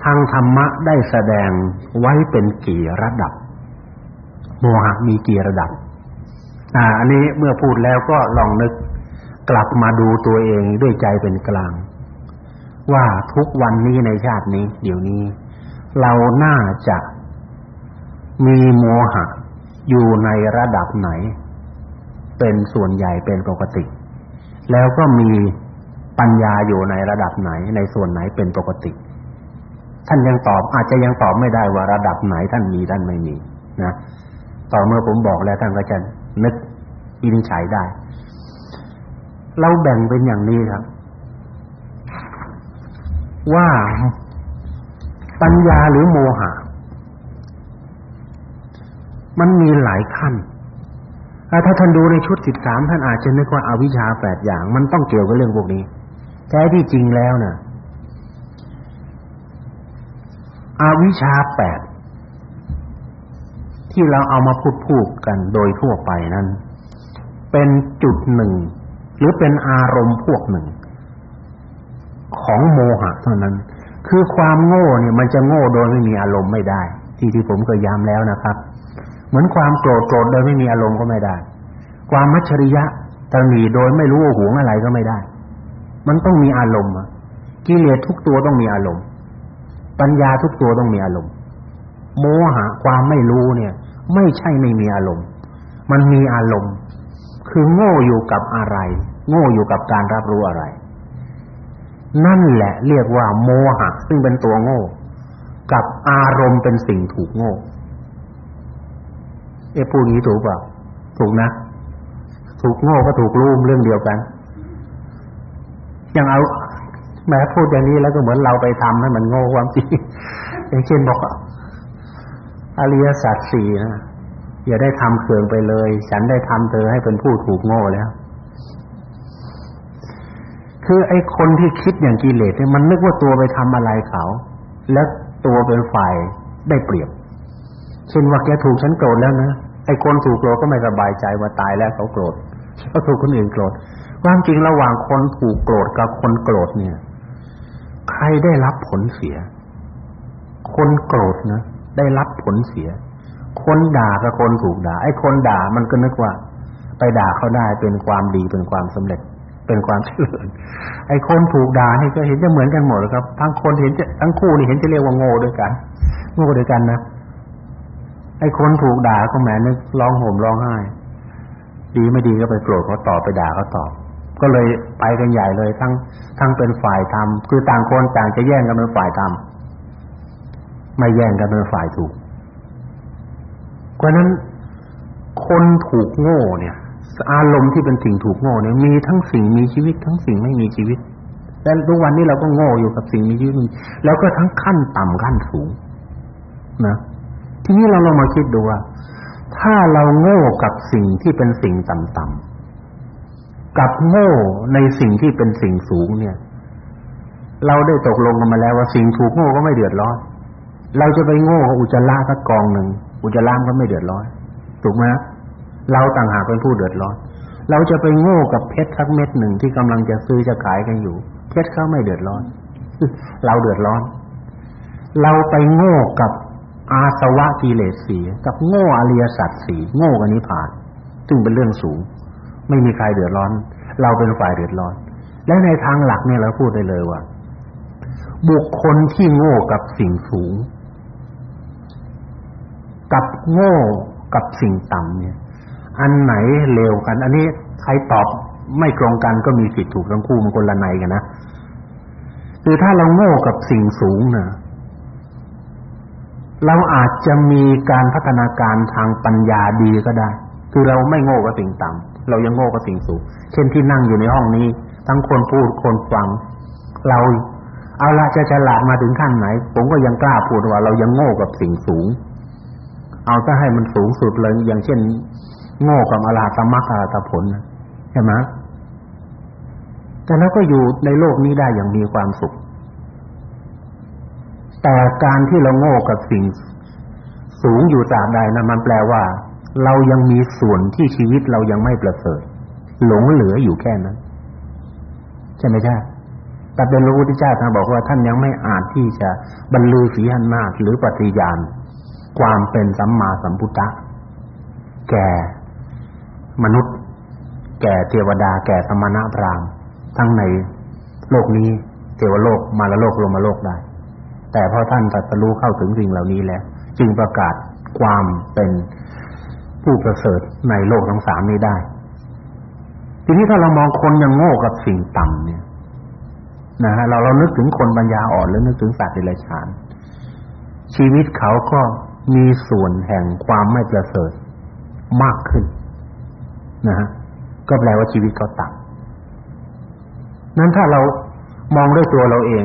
ทางธรรมะได้แสดงไว้เป็นกี่ระดับ โมหะมีกี่ระดับอ่าอันนี้เมื่อพูดแล้วก็ลองนึกกลับมาดูตัวเองด้วยใจเป็นกลาง ว่าทุกวันนี้ในชาตินี้ เดี๋ยวนี้ เราน่าจะมีโมหะอยู่ในระดับไหน เป็นส่วนใหญ่เป็นปกติ แล้วก็มีปัญญาอยู่ในระดับไหน ในส่วนไหนเป็นปกติ ท่านยังตอบอาจจะยังตอบไม่ได้ว่าระดับไหนท่านมีท่านไม่มีนะ ต่อเมื่อผมบอกแล้วท่านก็จะนึกวินิจฉัยได้ เราแบ่งเป็นอย่างนี้ครับ ว่าปัญญาหรือโมหะ มันมีหลายขั้นถ้าท่านดูในชุดสิบสามท่านอาจจะนึกว่าอาวิชชาแปดอย่าง มันต้องเกี่ยวกับเรื่องพวกนี้แท้ที่จริงแล้วนะ่ะอวิชชาแปด ที่เราเอามาพูดพูดกันโดยทั่วไปนั้น เป็นจุดหนึ่ง หรือเป็นอารมณ์พวกหนึ่ง ของโมหะเท่านั้น คือความโง่เนี่ยมันจะโง่โดยไม่มีอารมณ์ไม่ได้ ที่ที่ผมเคยย้ำแล้วนะครับ เหมือนความโกรธโกรธโดยไม่มีอารมณ์ก็ไม่ได้ ความมัจฉริยะตนีโดยไม่รู้ว่าหวงอะไรก็ไม่ได้ มันต้องมีอารมณ์กิเลสทุกตัวต้องมีอารมณ์ ปัญญาทุกตัวต้องมีอารมณ์โมหะความไม่รู้เนี่ย ไม่ใช่ไม่มีอารมณ์ มันมีอารมณ์ คือโง่อยู่กับอะไร โง่อยู่กับการรับรู้อะไร นั่นแหละเรียกว่าโมหะ ซึ่งเป็นตัวโง่ กับอารมณ์เป็นสิ่งถูกโง่ เอ๊ะพูดงี้ถูกเปล่าถูกนะ ถูกโง่ก็ถูกรู้เรื่องเดียวกันอย่างเอาแม้พูดอย่างนี้แล้วก็เหมือนเราไปทำให้มันโง่ความจริงอย่างเช่นบอก อริยสัจสี่นะอย่าได้ทำเคืองไปเลย ฉันได้ทำเธอให้เป็นผู้ถูกโง่แล้ว คือไอ้คนที่คิดอย่างกิเลสเนี่ยมันนึกว่าตัวไปทำอะไรเขา แล้วตัวเป็นฝ่ายได้เปรียบ เช่นว่าแกถูกฉันโกรธแล้วนะไอ้คนถูกโกรธก็ไม่สบายใจว่าตายแล้วเขาโกรธเขาถูกคนอื่นโกรธความจริงระหว่างคนถูกโกรธกับคนโกรธเนี่ย ใครได้รับผลเสีย คนโกรธนะ ได้รับผลเสีย คนด่ากับคนถูกด่า ไอ้คนด่ามันก็นึกว่า ไปด่าเขาได้เป็นความดีเป็นความสำเร็จ เป็นความเจริญไอ้คนถูกด่าให้ก็เห็นจะเหมือนกันหมดครับ ทั้งคนเห็นจะทั้งคู่นี่เห็นจะเรียกว่าโง่ด้วยกันโง่ด้วยกันนะไอ้คนถูกด่าก็แหมนึกร้องห่มร้องไห้ดีไม่ดีก็ไปโกรธเขาตอบไปด่าเขาตอบก็เลยไปกันใหญ่เลย ทั้งทั้งเป็นฝ่ายทำคือต่างคนต่างจะแย่งกันเป็นฝ่ายทำ ไม่แย่งกันเป็นฝ่ายถูกเพราะนั้นคนถูกโง่เนี่ยอารมณ์ที่เป็นสิ่งถูกโง่เนี่ยมีทั้งสิ่งมีชีวิตทั้งสิ่งไม่มีชีวิตแต่ทุกวันนี้เราก็โง่อยู่กับสิ่งมีชีวิตแล้วก็ทั้งขั้นต่ำขั้นสูงนะทีนี้เราลองมาคิดดูว่าถ้าเราโง่กับสิ่งที่เป็นสิ่งต่ำๆกับโง่ในสิ่งที่เป็นสิ่งสูงเนี่ย เราได้ตกลงกันมาแล้วว่าสิ่งถูกโง่ก็ไม่เดือดร้อน เราจะไปโง่กับอุจจาระสักกองหนึ่งอุจจาระก็ไม่เดือดร้อนถูกไหมเราต่างหากเป็นผู้เดือดร้อน เราจะไปโง่กับเพชรสักเม็ดหนึ่งที่กำลังจะซื้อจะขายกันอยู่ เพชรเขาไม่เดือดร้อน เราเดือดร้อน เราไปโง่กับอาสวะกิเลสสีกับโง่อริยสัจสีโง่กับนิพพานซึ่งเป็นเรื่องสูง ไม่มีใครเดือดร้อน เราเป็นฝ่ายเดือดร้อน และในทางหลักเนี่ยเราพูดได้เลยว่า บุคคลที่โง่กับสิ่งสูง กับโง่กับสิ่งต่ำเนี่ย อันไหนเร็วกัน อันนี้ใครตอบไม่ตรงกันก็มีสิทธิ์ถูกทั้งคู่มันคนละในกันนะคือถ้าเราโง่กับสิ่งสูงนะเราอาจจะมีการพัฒนาการทางปัญญาดีก็ได้ คือเราไม่โง่กับสิ่งต่ำเรายังโง่กับสิ่งสูง เช่นที่นั่งอยู่ในห้องนี้ ทั้งคนพูดคนฟัง เราเอาละจะฉลาดมาถึงขั้นไหน ผมก็ยังกล้าพูดว่าเรายังโง่กับสิ่งสูง เอาถ้าให้มันสูงสุดเลยอย่างเช่น โง่กับอรหัตมรรคอรหัตผลใช่ไหมแต่เราก็อยู่ในโลกนี้ได้อย่างมีความสุข แต่การที่เราโง่กับสิ่ง สูงอยู่ตราบใดนะมันแปลว่า เรายังมีส่วนที่ชีวิตเรายังไม่ประเสริฐหลงเหลืออยู่แค่นั้นใช่ไหมใช่แต่เป็นพระพุทธเจ้าท่านบอกว่าท่านยังไม่อาจที่จะบรรลือศีลนาหรือปฏิญาณ ความเป็นสัมมาสัมพุทธะแก่มนุษย์ แก่เทวดา แก่สมณะพราหมณ์ทั้งในโลกนี้เทวโลกมารโลกลมโลกได้ แต่พอท่านตรัสรู้เข้าถึงสิ่งเหล่านี้แล้ว จึงประกาศความเป็นผู้ประเสริฐในโลกทั้งสามนี้ได้ ทีนี้ถ้าเรามองคนยังโง่กับสิ่งต่ำเนี่ยนะฮะเราเรานึกถึงคนปัญญาอ่อนหรือนึกถึงสัตว์เดรัจฉาน ชีวิตเขาก็ มีส่วนแห่งความไม่ประเสริฐมากขึ้นนะฮะก็แปลว่าชีวิตเขาต่ำนั้นถ้าเรามองด้วยตัวเราเอง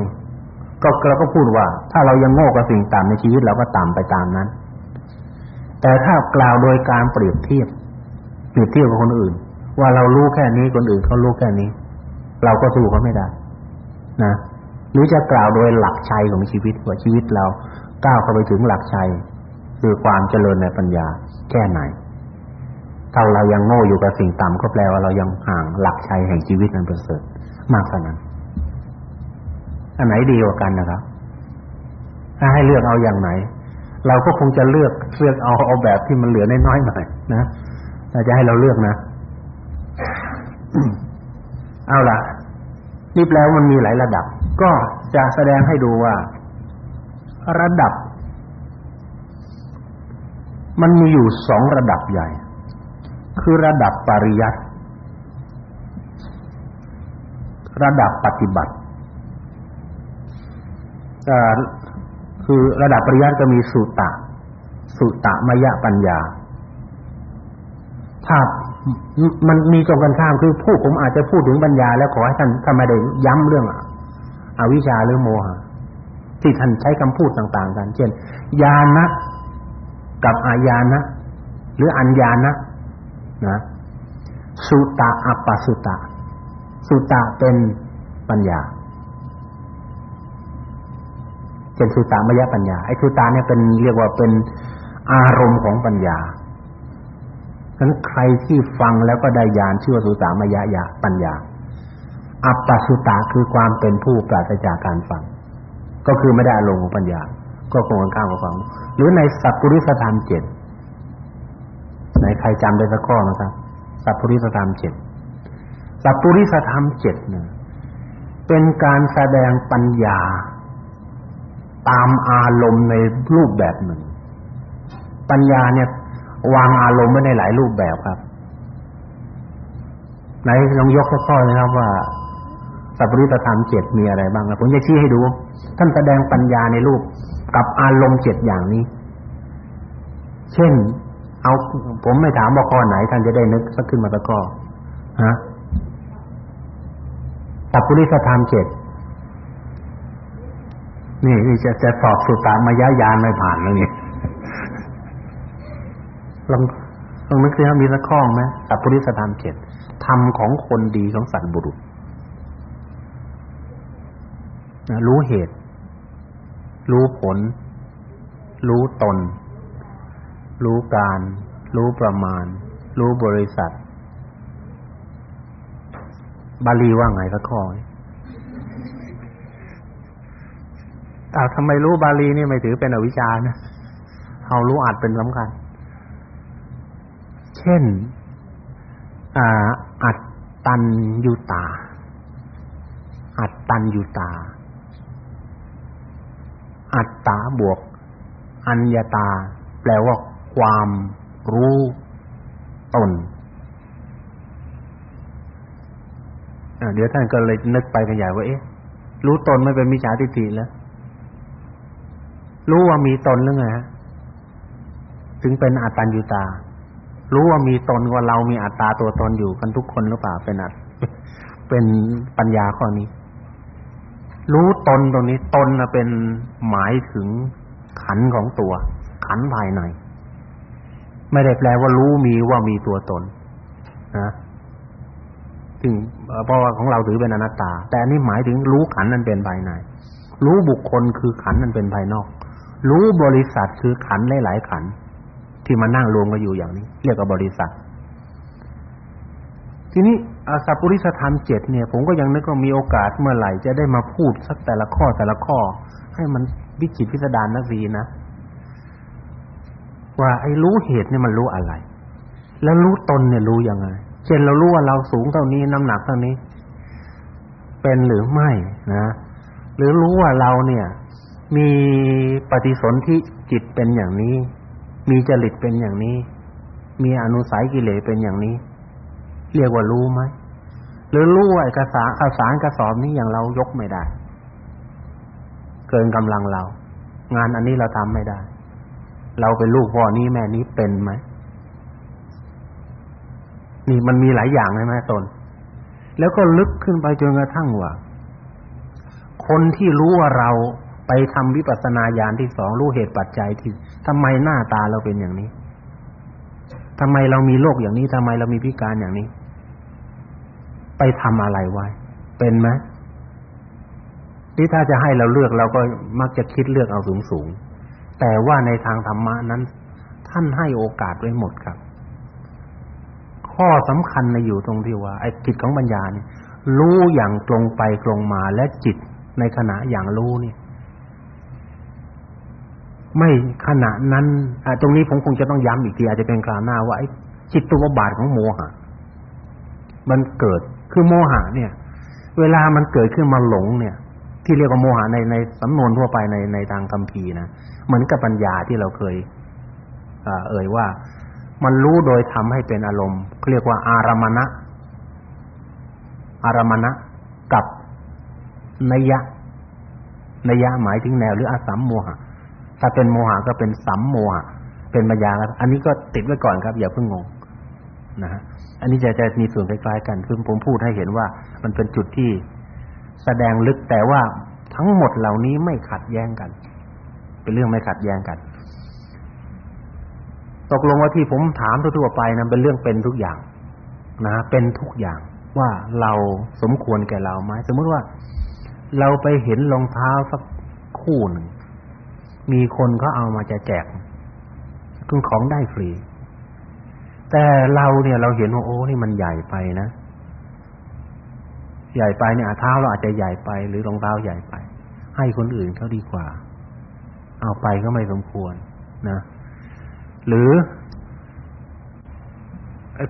ก็เราก็พูดว่า ถ้าเรายังโง่กับสิ่งต่ำในชีวิตเราก็ต่ำไปตามนั้น แต่ถ้ากล่าวโดยการเปรียบเทียบเปรียบเทียบกับคนอื่น ว่าเรารู้แค่นี้คนอื่นเขารู้แค่นี้ เราก็สู้เขาไม่ได้ นะหรือจะกล่าวโดยหลักชัยของชีวิตว่าชีวิตเราก้าวเข้าไปถึงหลักชัย คือความเจริญในปัญญาแค่ไหนถ้าเรายังโง่อยู่กับสิ่งต่ำก็แปลว่าเรายังห่างหลักชัยแห่งชีวิตนั้นประเสริฐมากกว่านั้นอันไหนดีกว่ากันนะครับถ้าให้เลือกเอาอย่างไหน เราก็คงจะเลือกเลือกเอาเอาแบบที่มันเหลือน้อยๆหน่อยนะถ้าจะให้เราเลือกนะเอาล่ะ นี่แปลว่ามันมีหลายระดับ ก็จะแสดงให้ดูว่า ระดับ มันมีอยู่สองระดับใหญ่ คือระดับปริยัติระดับปฏิบัติคือระดับปริยัติก็มีสุตตะสุตตะมยะปัญญา ถ้ามันมีตรงกันข้ามคือพูดผมอาจจะพูดถึงปัญญา แล้วขอให้ท่านถ้าไม่ได้ย้ำเรื่องอวิชชาหรือโมหะที่ท่านใช้คำพูดต่าง ๆ กัน เช่น ญาณะ กับอาญาณะหรืออัญญาณะนะสุตะอัปปสุตะ สุตะเป็นปัญญาเป็นสุตามยปัญญาไอ้สุตาเนี่ยเป็นเรียกว่าเป็นอารมณ์ของปัญญาฉะนั้นใครที่ฟังแล้วก็ได้ญาณชื่อว่าสุตามยะยะปัญญา อัปปสุตาคือความเป็นผู้ปราศจากการฟัง ก็คือไม่ได้อารมณ์ของปัญญา ก็คงกันข้ามกับฟังหรือในสัพพุริสธรรมเจ็ดในใครจำได้สักข้อนะครับสัพพุริสธรรมเจ็ดสัพพุริสธรรมเจ็ดเนี่ยเป็นการแสดงปัญญา ตามอารมณ์ในรูปแบบหนึ่ง ปัญญาเนี่ยวางอารมณ์ไว้ในหลายรูปแบบครับ ไหนลองยกข้อๆนะครับว่าสัพพุริสธรรมเจ็ดมีอะไรบ้างครับผมจะชี้ให้ดู ท่านแสดงปัญญาในรูป กับอารมณ์เจ็ดอย่างนี้ เช่น เอาผมไม่ถามว่าข้อไหนท่านจะได้นึกสักขึ้นมาสักข้อฮะสัพพุริสธรรมเจ็ดนี่นี่จะจะสอบสุตตามายายานไม่ผ่านแล้วนี่ลองลองนึกสิครับมีสักข้อไหมสัพพุริสธรรมเจ็ดธรรมของคนดีของสัตว์บุรุษ รู้เหตุ รู้ผล รู้ตน รู้การ รู้ประมาณ รู้บริษัท บาลีว่าไงสักข้ออ้าวทำไมรู้บาลีนี่ไม่ถือเป็นอวิชชานะเอารู้อัดเป็นสำคัญ เช่นอัตตัญยุตา อัตตัญยุตา อัตตาบวก อัญญาตา แปลว่าความรู้ตนเดี๋ยวท่านก็เลยนึกไปกันใหญ่ว่าเอ๊ะรู้ตนไม่เป็นมิจฉาทิฏฐิแล้ว รู้ว่ามีตนหรือไงฮะถึงเป็นอัตตัญญูตา รู้ว่ามีตนว่าเรามีอัตตาตัวตนอยู่กันทุกคนหรือเปล่าเป็นอัตเป็นปัญญาข้อนี้ รู้ตนตรงนี้ตนนะเป็นหมายถึงขันของตัว ขันภายใน ไม่ได้แปลว่ารู้มีว่ามีตัวตนนะถึงเพราะว่าของเราถือเป็นอนัตตา แต่อันนี้หมายถึงรู้ขันนั้นเป็นภายใน รู้บุคคลคือขันนั้นเป็นภายนอก รู้บริษัทคือขันหลายๆขันที่มานั่งรวมกันอยู่อย่างนี้ เรียกว่าบริษัท ทีนี้สัพพุริสธรรมเจ็ดเนี่ย ผมก็ยังนึกว่ามีโอกาสเมื่อไหร่จะได้มาพูดสักแต่ละข้อแต่ละข้อ ให้มันวิจิตพิสดารนักสีนะว่าไอ้รู้เหตุเนี่ยมันรู้อะไร แล้วรู้ตนเนี่ยรู้ยังไง เช่นเรารู้ว่าเราสูงเท่านี้น้ำหนักเท่านี้ เป็นหรือไม่นะหรือรู้ว่าเราเนี่ย มีปฏิสนธิจิตเป็นอย่างนี้ มีจริตเป็นอย่างนี้ มีอนุสัยกิเลสเป็นอย่างนี้ เรียกว่ารู้ไหมหรือรู้ว่าเอกสารข่าสารกระสอบนี้อย่างเรายกไม่ได้ เกินกำลังเรา งานอันนี้เราทำไม่ได้ เราเป็นลูกพ่อนี้แม่นี้เป็นไหมนี่มันมีหลายอย่างใช่ไหมตน แล้วก็ลึกขึ้นไปจนกระทั่งว่า คนที่รู้ว่าเราไปทำวิปัสสนาญาณที่สองรู้เหตุปัจจัยที่ทำไมหน้าตาเราเป็นอย่างนี้ทำไมเรามีโรคอย่างนี้ทำไมเรามีพิการอย่างนี้ ไปทำอะไรไว้ เป็นไหมที่ถ้าจะให้เราเลือกเราก็มักจะคิดเลือกเอาสูงสูงแต่ว่าในทางธรรมะนั้น ท่านให้โอกาสไว้หมดครับ ข้อสำคัญในอยู่ตรงที่ว่าไอ้จิตของปัญญาเนี่ยรู้อย่างตรงไปตรงมาและจิตในขณะอย่างรู้นี่ไม่ขณะนั้นตรงนี้ผมคงจะต้องย้ำอีกทีอาจจะเป็นคราวหน้าว่าไอ้จิตตัวบาทของโมหะ มันเกิด คือโมหะเนี่ย เวลามันเกิดขึ้นมาหลงเนี่ย ที่เรียกว่าโมหะในในสำนวนทั่วไปในในทางคัมภีนะเหมือนกับปัญญาที่เราเคยเอ่ยว่า มันรู้โดยทำให้เป็นอารมณ์เรียกว่า อารมณะ อารมณะกับนัยยะนัยยะหมายถึงแนวหรืออาสัมโมหะ ถ้าเป็นโมหะก็เป็นสัมโมหะ เป็นปัญญาอันนี้ก็ติดไว้ก่อนครับ อย่าเพิ่งงงนะฮะ อันนี้จะจะมีส่วนคล้ายๆกันคือผมพูดให้เห็นว่า มันเป็นจุดที่แสดงลึกแต่ว่าทั้งหมดเหล่านี้ไม่ขัดแย้งกัน เป็นเรื่องไม่ขัดแย้งกัน ตกลงว่าที่ผมถามทั่วๆไปนั้นเป็นเรื่องเป็นทุกอย่าง นะเป็นทุกอย่างว่าเราสมควรแก่เราไหมสมมติว่า เราไปเห็นรองเท้าสักคู่หนึ่งมีคนเขาเอามาจะแจกคือของได้ฟรี แต่เราเนี่ยเราเห็นว่าโอ้นี่มันใหญ่ไปนะ ใหญ่ไปเนี่ยเท้าเราอาจจะใหญ่ไป หรือรองเท้าใหญ่ไป ให้คนอื่นเขาดีกว่า เอาไปก็ไม่สมควรนะ หรือ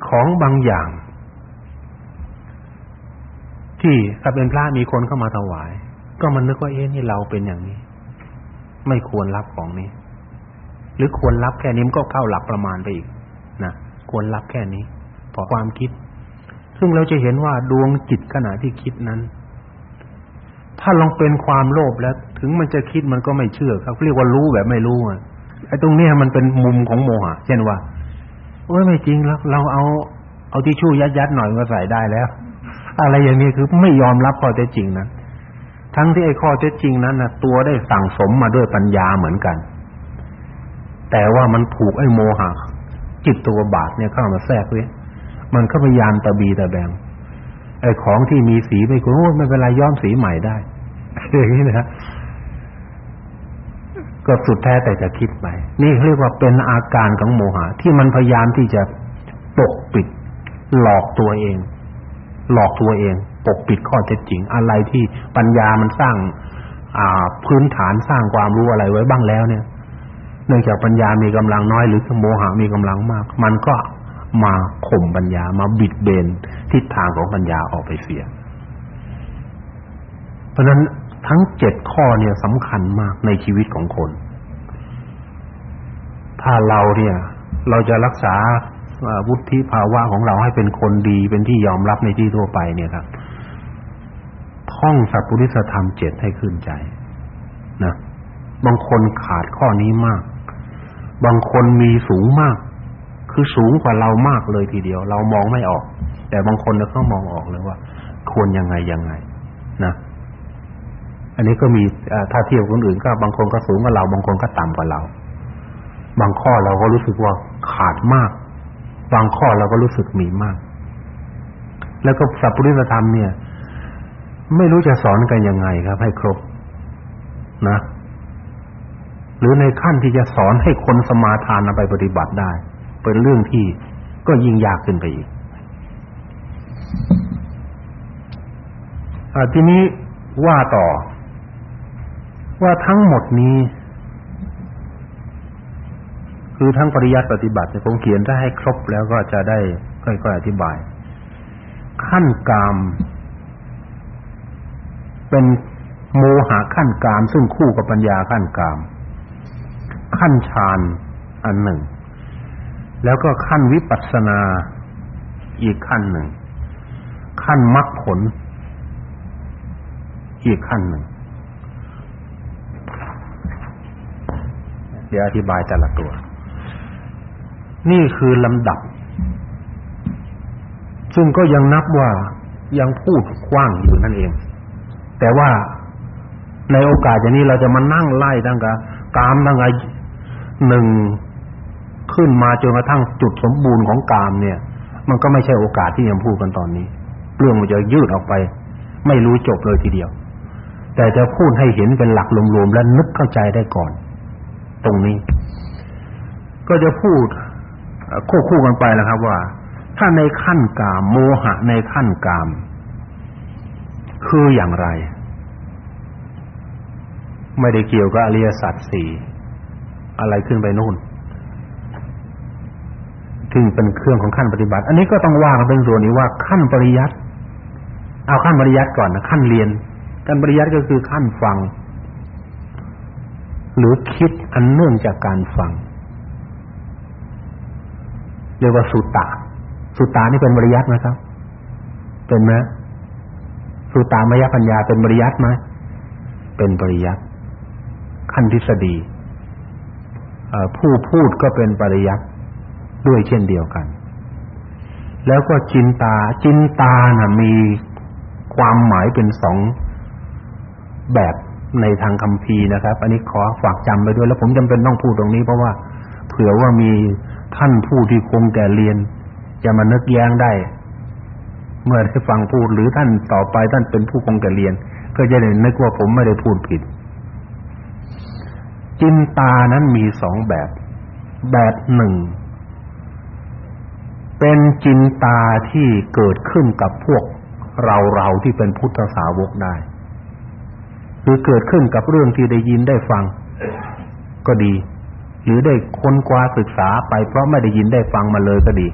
ของบางอย่าง ที่ถ้าเป็นพระมีคนเข้ามาถวาย ก็มันนึกว่าเอ๊ะนี่เราเป็นอย่างนี้ ไม่ควรรับของนี้ หรือควรรับแค่นี้มันก็เข้าหลักประมาณไปอีกนะ ควรรับแค่นี้พอความคิด ซึ่งเราจะเห็นว่าดวงจิตขณะที่คิดนั้น ถ้าลองเป็นความโลภแล้ว ถึงมันจะคิดมันก็ไม่เชื่อครับเรียกว่ารู้แบบไม่รู้อะไอ้ตรงนี้มันเป็นมุมของโมหะ เช่นว่าโอ้ยไม่จริงแล้วเราเอาเอาทิชชู่ยัดๆหน่อยก็ใส่ได้แล้ว อะไรอย่างนี้คือไม่ยอมรับข้อเท็จจริงนะทั้งที่ไอ้ข้อเท็จจริงนั้นนะตัวได้สั่งสมมาด้วยปัญญาเหมือนกัน แต่ว่ามันถูกไอ้โมหะ จิตตัวบาทเนี่ยเข้ามาแทรกไว้มันก็พยายามตะบีตะแบงไอ้ของที่มีสีไม่คุ้นไม่เป็นไรย้อมสีใหม่ได้อย่างนี้นะก็สุดแท้แต่จะคิดไปนี่เรียกว่าเป็นอาการของโมหะที่มันพยายามที่จะปกปิด หลอกตัวเอง หลอกตัวเอง ปกปิดข้อเท็จจริง อะไรที่ปัญญามันสร้าง อ่า พื้นฐานสร้างความรู้อะไรไว้บ้างแล้วเนี่ย เนื่องจากปัญญามีกำลังน้อยหรือโมหะมีกำลังมาก มันก็มาข่มปัญญามาบิดเบนทิศทางของปัญญาออกไปเสีย เพราะนั้นทั้งเจ็ดข้อเนี่ยสำคัญมากในชีวิตของคน ถ้าเราเนี่ย เราจะรักษาวุฒิภาวะของเราให้เป็นคนดี เป็นที่ยอมรับในที่ทั่วไปเนี่ยครับทท่องสัพพุริสธรรมเจ็ดให้ขึ้นใจ นะ บางคนขาดข้อนี้มาก บางคนมีสูงมาก คือสูงกว่าเรามากเลยทีเดียว เรามองไม่ออก แต่บางคนเนี่ยเขามองออกเลยว่า ควรยังไงยังไง นะอันนี้ก็มีถ้าเทียบคนอื่นก็บางคนก็สูงกว่าเรา บางคนก็ต่ำกว่าเรา บางข้อเราก็รู้สึกว่าขาดมาก บางข้อเราก็รู้สึกมีมาก แล้วก็สัพพุริสธรรมเนี่ย ไม่รู้จะสอนกันยังไงครับให้ครบ นะ หรือในขั้นที่จะสอนให้คนสมาทานเอาไปปฏิบัติได้ เป็นเรื่องที่ก็ยิ่งยากขึ้นไปอีกอทีนี้ว่าต่อ ว่าทั้งหมดนี้ คือทั้งปริยัติปฏิบัติผมเขียนถ้าให้ครบแล้วก็จะได้ค่อยๆอธิบาย ขั้นกาม เป็นโมหะขั้นกาม ซึ่งคู่กับปัญญาขั้นกาม ขั้นฌานอันหนึ่ง แล้วก็ขั้นวิปัสสนาอีกขั้นหนึ่ง ขั้นมรรคผล อีกขั้นหนึ่ง เดี๋ยวอธิบายแต่ละตัว นี่คือลำดับ ซึ่งก็ยังนับว่ายังพูดกว้างอยู่นั่นเอง แต่ว่าในโอกาสอย่างนี้เราจะมานั่งไล่ตั้งแต่กามตั้งแต่ หนึ่งขึ้นมาจนกระทั่งจุดสมบูรณ์ของกามเนี่ย มันก็ไม่ใช่โอกาสที่จะพูดกันตอนนี้ เรื่องมันจะยืดออกไป ไม่รู้จบเลยทีเดียว แต่จะพูดให้เห็นเป็นหลักรวมๆและนึกเข้าใจได้ก่อน ตรงนี้ ก็จะพูดควบคู่กันไปแล้วครับว่า ถ้าในขั้นกาม โมหะในขั้นกาม คืออย่างไร ไม่ได้เกี่ยวกับอริยสัจสี่ อะไรขึ้นไปนู่นถึงเป็นเครื่องของขั้นปฏิบัติ อันนี้ก็ต้องว่ากันเป็นส่วนนี้ว่าขั้นปริยัติเอาขั้นปริยัติก่อนนะขั้นเรียนขั้นปริยัติก็คือขั้นฟัง หรือคิดอันเนื่องจากการฟังเรียกว่าสุตตะสุตตานี่เป็นปริยัติไหมครับ เป็นไหมสุตามยปัญญาเป็นปริยัติไหมเป็นปริยัติขั้นทฤษฎี ผู้พูดก็เป็นปริยัติด้วยเช่นเดียวกัน แล้วก็จินตา จินตานะ่ะมีความหมายเป็นสองแบบในทางคัมภีนะครับ อันนี้ขอฝากจำไปด้วย แล้วผมจำเป็นต้องพูดตรงนี้เพราะว่าเผื่อว่ามีท่านผู้ที่คงแก่เรียน จะมานึกแย้งได้ เมื่อได้ฟังพูดหรือท่านต่อไปท่านเป็นผู้คงจะเรียน ก็จะได้นึกว่าผมไม่ได้พูดผิด จินตานั้นมีสองแบบ แบบหนึ่ง เป็นจินตาที่เกิดขึ้นกับพวกเราเราที่เป็นพุทธสาวกได้ คือเกิดขึ้นกับเรื่องที่ได้ยินได้ฟัง ก็ดี หรือได้ค้นคว้าศึกษาไปเพราะไม่ได้ยินได้ฟังมาเลยก็ดี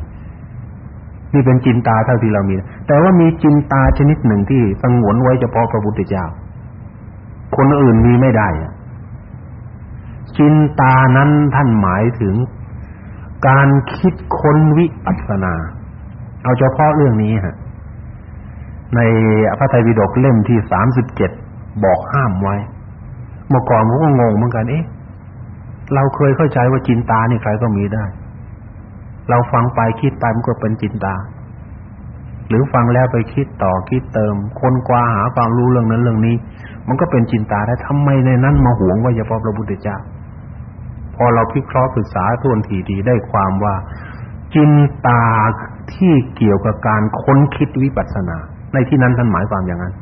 นี่เป็นจินตาเท่าที่เรามี แต่ว่ามีจินตาชนิดหนึ่งที่สงวนไว้เฉพาะพระพุทธเจ้า คนอื่นมีไม่ได้ จินตานั้นท่านหมายถึงการคิดค้นวิปัสสนา เอาเฉพาะเรื่องนี้ฮะในพระไตรปิฎกเล่มที่สามสิบเจ็ดบอกห้ามไว้ เมื่อก่อนผมก็งงเหมือนกัน เอ๊ะ เราเคยเข้าใจว่าจินตานี่ใครก็มีได้ เราฟังไปคิดไปมันก็เป็นจินตา หรือฟังแล้วไปคิดต่อคิดเติม คนกว่าหาความรู้เรื่องนั้นเรื่องนี้ มันก็เป็นจินตาได้ทำไมในนั้นมาหวงว่าเฉพาะพระพุทธเจ้า พอเราพิเคราะห์ศึกษาทวนทีดีได้ความว่าจินตาที่เกี่ยวกับการค้นคิดวิปัสสนา ในที่นั้นท่านหมายความอย่างนั้น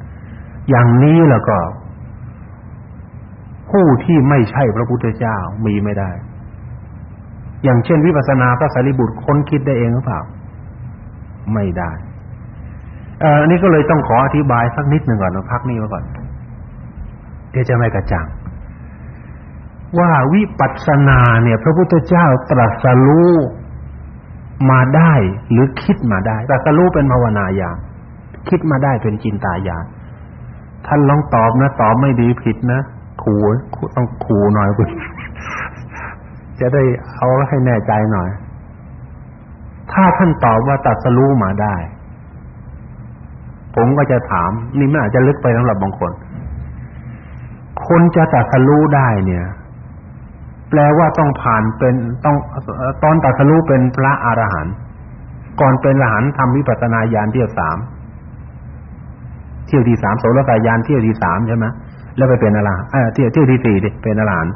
อย่างนี้แล้วก็ ผู้ที่ไม่ใช่พระพุทธเจ้ามีไม่ได้ อย่างเช่นวิปัสสนาพระสารีบุตรค้นคิดได้เองหรือเปล่า ไม่ได้เอ่ออันนี้ก็เลยต้องขออธิบายสักนิดหนึ่งก่อนนะพักนี้ไว้ก่อนเดี๋ยวจะไม่กระจ่าง ว่าวิปัสสนาเนี่ย พระพุทธเจ้าตรัสรู้มาได้หรือคิดมาได้ตรัสรู้เป็นภาวนาญาณคิดมาได้เป็นจินตายาท่านลองตอบนะ ตอบไม่ดีผิดนะขู่ต้องขู่หน่อยคุณจะได้เอาให้แน่ใจหน่อย ถ้าท่านตอบว่าตัดสรู้มาได้ ผมก็จะถาม นี่มันอาจจะลึกไปสำหรับบางคน คนจะตรัสรู้ได้เนี่ย แปลว่าต้องผ่านเป็นต้องตอนตรัสรู้เป็นพระอรหันต์ก่อนเป็นอรหันต์ทำวิปัสสนาญาณเที่ยวสามเที่ยวที่สามโสรสายานเที่ยวที่สามใช่ไหมแล้วไปเป็นอรหันต์เที่ยวเที่ยวที่สี่ดิเป็นอรหันต์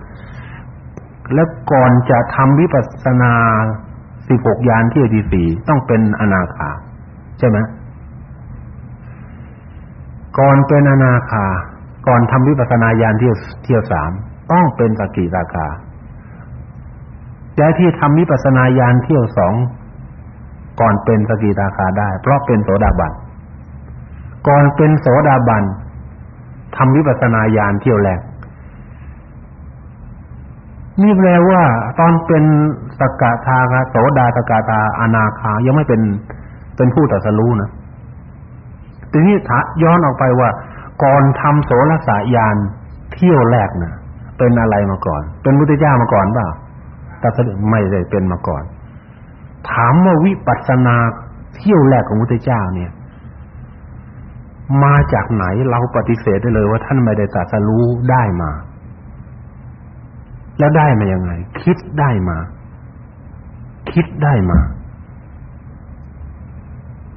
แล้วก่อนจะทำวิปัสสนาสิบหกยานเที่ยวที่สี่ต้องเป็นอนาคาใช่ไหมก่อนเป็นอนาคาก่อนทำวิปัสสนาญาณเที่ยวเที่ยวสามต้องเป็นสกิทาคา และที่ทำวิปัสนาญาณเที่ยวสองก่อนเป็นสกิทาคาได้ เพราะเป็นโสดาบันก่อนเป็นโสดาบันทำวิปัสนาญาณเที่ยวแรกนี่แปลว่า ตอนเป็นสกทาคาโสดาสกทาอนาคายังไม่เป็นเป็นผู้ตรัสรู้นะทีนี้ถ้าย้อนออกไปว่า ก่อนทำโสรสายานเที่ยวแรกนะเป็นอะไรมาก่อน เป็นพุทธเจ้ามาก่อนเปล่า ตรัสไม่ได้เป็นมาก่อน ถามว่าวิปัสสนาเที่ยวแรกของพระพุทธเจ้าเนี่ย มาจากไหนเราปฏิเสธได้เลยว่าท่านไม่ได้ตรัสรู้ได้มา แล้วได้มายังไง คิดได้มา คิดได้มา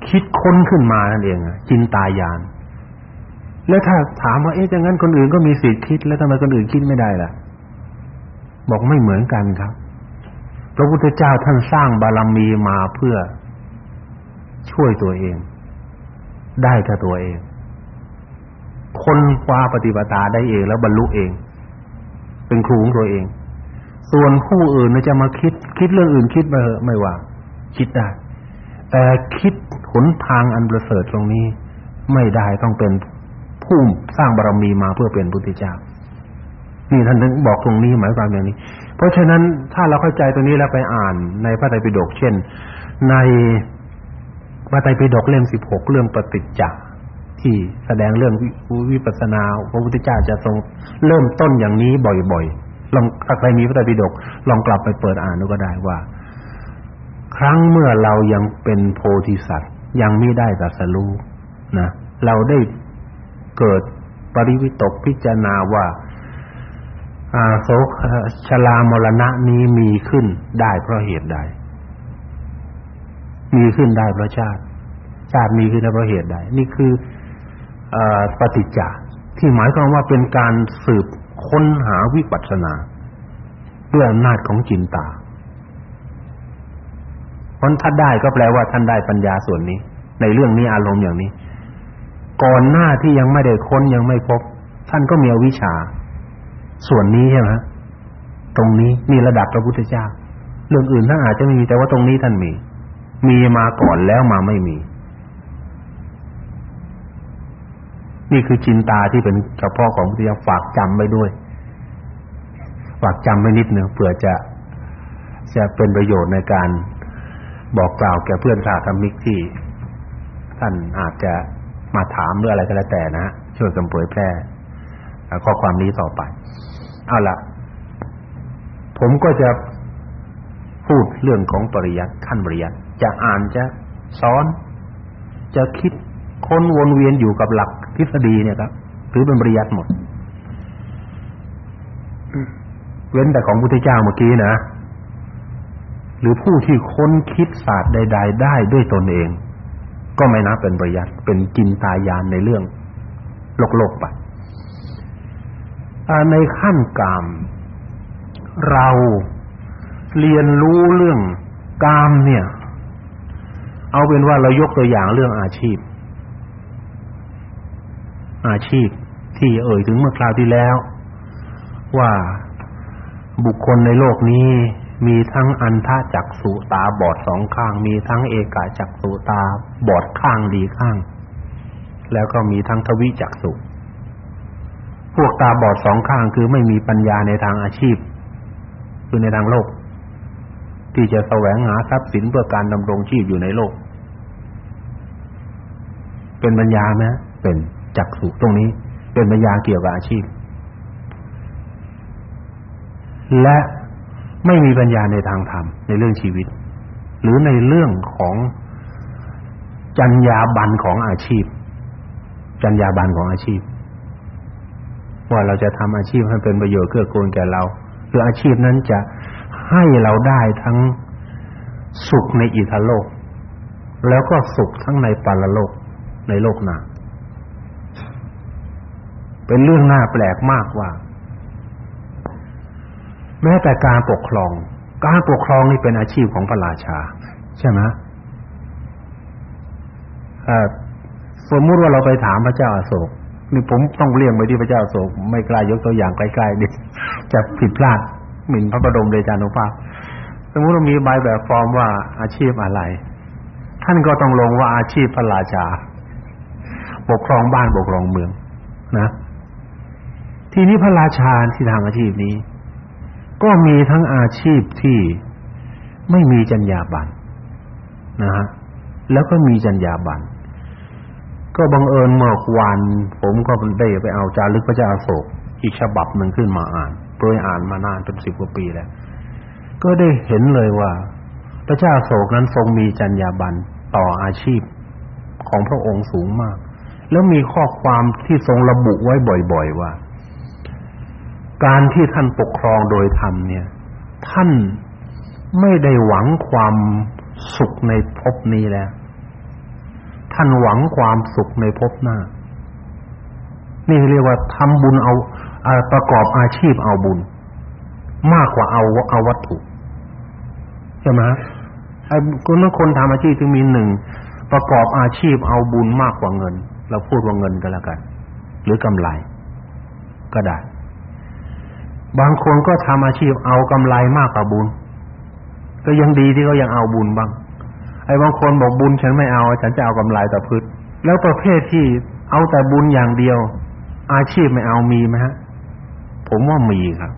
คิดค้นขึ้นมานั่นเองจินตายานแล้วถ้าถามว่าเอ๊ะจังงั้นคนอื่นก็มีสิทธิ์คิด แล้วทำไมคนอื่นคิดไม่ได้ล่ะ บอกไม่เหมือนกันครับ ระพุทธเจ้าท่านสร้างบารมีมาเพื่อช่วยตัวเอง ได้กับตัวเอง คนคว้าปฏิปทาได้เองแล้วบรรลุเอง เป็นครูของตัวเอง ส่วนผู้อื่นจะมาคิด คิดเรื่องอื่นคิดมาไม่ว่า คิดได้ แต่คิดหนทางอันประเสริฐตรงนี้ ไม่ได้ต้องเป็นผู้สร้างบารมีมาเพื่อเป็นพุทธเจ้า นี่ท่านถึงบอกตรงนี้หมายความอย่างนี้ เพราะฉะนั้นถ้าเราเข้าใจตรงนี้แล้วไปอ่านในพระไตรปิฎกเช่น ในพระไตรปิฎกเล่ม16เรื่องปฏิจจ์ที่แสดงเรื่องวิปัสสนาพระพุทธเจ้าจะทรงเริ่มต้นอย่างนี้บ่อยๆลองถ้าใครมีพระไตรปิฎกลองกลับไปเปิดอ่านดูก็ได้ว่า ครั้งเมื่อเรายังเป็นโพธิสัตว์ยังไม่ได้ตรัสรู้นะเราได้เกิดปริวิตกพิจารณาว่า อาโสชลามรณะนี้มีขึ้นได้เพราะเหตุใด มีขึ้นได้เพราะชาติ ชาติมีขึ้นได้เพราะเหตุใด นี่คืออปฏิจจ์ที่หมายความว่าเป็นการสืบค้นหาวิปัสสนาด้วยอำนาจของจินตาเพราะถ้าได้ก็แปลว่าท่านได้ปัญญาส่วนนี้ ในเรื่องนี้อารมณ์อย่างนี้ ก่อนหน้าที่ยังไม่ได้ค้นยังไม่พบ ท่านก็มีวิชา ส่วนนี้ใช่ไหมตรงนี้มีระดับพระพุทธเจ้า เรื่องอื่นท่านอาจจะไม่มีแต่ว่าตรงนี้ท่านมี มีมาก่อนแล้วมาไม่มี นี่คือจินตาที่เป็นเฉพาะของพุทธเจ้าฝากจำไว้ด้วย ฝากจำไว้นิดหนึ่งเผื่อจะจะเป็นประโยชน์ในการบอกกล่าวแก่เพื่อนสาธมิกที่ท่านอาจจะมาถามหรืออะไรก็แล้วแต่นะช่วยกันเผยแพร่ข้อความนี้ต่อไป เอาละผมก็จะพูดเรื่องของปริยัติขั้นปริยัติจะอ่านจะสอน จะคิดค้นวนเวียนอยู่กับหลักทฤษฎีเนี่ยครับถือเป็นปริยัติหมด เว้นแต่ของพุทธเจ้าเมื่อกี้นะ หรือผู้ที่ค้นคิดศาสตร์ใด ๆ ได้ด้วยตนเอง ก็ไม่นับเป็นปริยัติเป็นจินตายานในเรื่องโลกโลกไป ในขั้นกาม เราเรียนรู้เรื่องกามเนี่ย เอาเป็นว่าเรายกตัวอย่างเรื่องอาชีพ อาชีพที่เอ่ยถึงเมื่อคราวที่แล้ว ว่าบุคคลในโลกนี้มีทั้งอันท่าจักสุตาบอดสองข้าง มีทั้งเอกาจักสุตาบอดข้างดีข้าง แล้วก็มีทั้งทวิจักสุ พวกตาบอดสองข้างคือไม่มีปัญญาในทางอาชีพ คือในทางโลก ที่จะแสวงหาทรัพย์สินเพื่อการดำรงชีพอยู่ในโลก เป็นปัญญาไหมเป็นจักสุตรงนี้ เป็นปัญญาเกี่ยวกับอาชีพ และไม่มีปัญญาในทางธรรมในเรื่องชีวิต หรือในเรื่องของจัญญาบันของอาชีพจรรยาบรรณของอาชีพ ว่าเราจะทำอาชีพให้เป็นประโยชน์เกื้อกูลแก่เราคืออาชีพนั้นจะให้เราได้ทั้งสุขในอิทธโลก แล้วก็สุขทั้งในปรโลกในโลกหน้าเป็นเรื่องน่าแปลกมากว่า แม้แต่การปกครอง การปกครองนี่เป็นอาชีพของพระราชา ใช่ไหมสมมุติว่าเราไปถามพระเจ้าอโศก นี่ผมต้องเลี่ยงไปที่พระเจ้าโศกไม่กล้ายกตัวอย่างใกล้ๆดิจะผิดพลาดหมิ่นพระบรมเดชานุภาพสมมุติว่ามีใบแบบฟอร์มว่าอาชีพอะไร ท่านก็ต้องลงว่าอาชีพพระราชาปกครองบ้านปกครองเมือง นะ ทีนี้พระราชาที่ทำอาชีพนี้ ก็มีทั้งอาชีพที่ไม่มีจรรยาบรรณนะฮะแล้วก็มีจรรยาบรรณ ก็บังเอิญเมื่อวานผมก็ได้ไปเอาจารึกพระเจ้าอโศกอีกฉบับหนึ่งขึ้นมาอ่านโดยอ่านมานานเป็นสิบกว่าปีแล้ว ก็ได้เห็นเลยว่า พระเจ้าอโศกนั้นทรงมีจรรยาบรรณต่ออาชีพของพระองค์สูงมาก แล้วมีข้อความที่ทรงระบุไว้บ่อย ๆ ว่า การที่ท่านปกครองโดยธรรมเนี่ย ท่านไม่ได้หวังความสุขในภพนี้แล้ว ท่านหวังความสุขในภพหน้า นี่เรียกว่าทำบุญเอาประกอบอาชีพเอาบุญ มากกว่าเอาเอาวัตถุใช่ไหมไอ้คนคนทำอาชีพจึงมีหนึ่งประกอบอาชีพเอาบุญมากกว่าเงิน เราพูดว่าเงินก็แล้วกัน หรือกำไร ก็ได้ บางคนก็ทำอาชีพเอากำไรมากกว่าบุญ ก็ยังดีที่เขายังเอาบุญบ้าง อ้บางคนบอกบุญฉันไม่เอาฉันจะเอากำไรแต่พืชแล้วประเภทที่เอาแต่บุญอย่างเดียว อาชีพไม่เอามีไหมฮะ ผมว่ามีครับ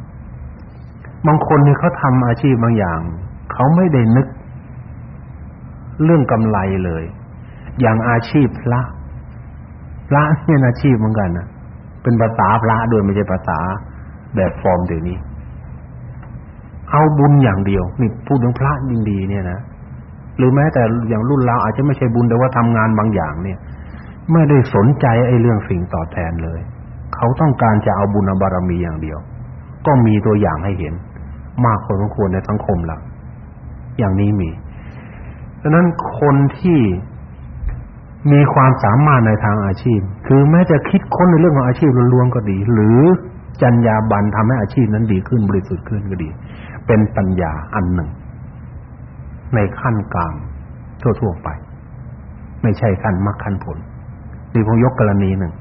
บางคนนี่เขาทำอาชีพบางอย่าง เขาไม่ได้นึก เรื่องกำไรเลย อย่างอาชีพพระพระเนี่ยอาชีพเหมือนกันนะเป็นภาษาพระโดยไม่ใช่ภาษาแบบฟอร์มเดี๋ยวนี้ เอาบุญอย่างเดียวนี่พูดถึงพระยิ่งดีเนี่ยนะ หรือแม้แต่อย่างรุ่นเราอาจจะไม่ใช่บุญแต่ว่าทำงานบางอย่างเนี่ยไม่ได้สนใจไอ้เรื่องสิ่งตอบแทนเลย เขาต้องการจะเอาบุญบารมีอย่างเดียว ก็มีตัวอย่างให้เห็น มากพอสมควรในสังคมละอย่างนี้มีดังนั้นคนที่มีความสามารถในทางอาชีพ คือแม้จะคิดค้นในเรื่องของอาชีพล้วนๆก็ดี หรือจรรยาบรรณทำให้อาชีพนั้นดีขึ้นบริสุทธิ์ขึ้นก็ดี เป็นปัญญาอันหนึ่ง ในขั้นกลางทั่วๆไป ไม่ใช่ขั้นมรรคขั้นผลนี่ผมยกกรณีหนึ่ง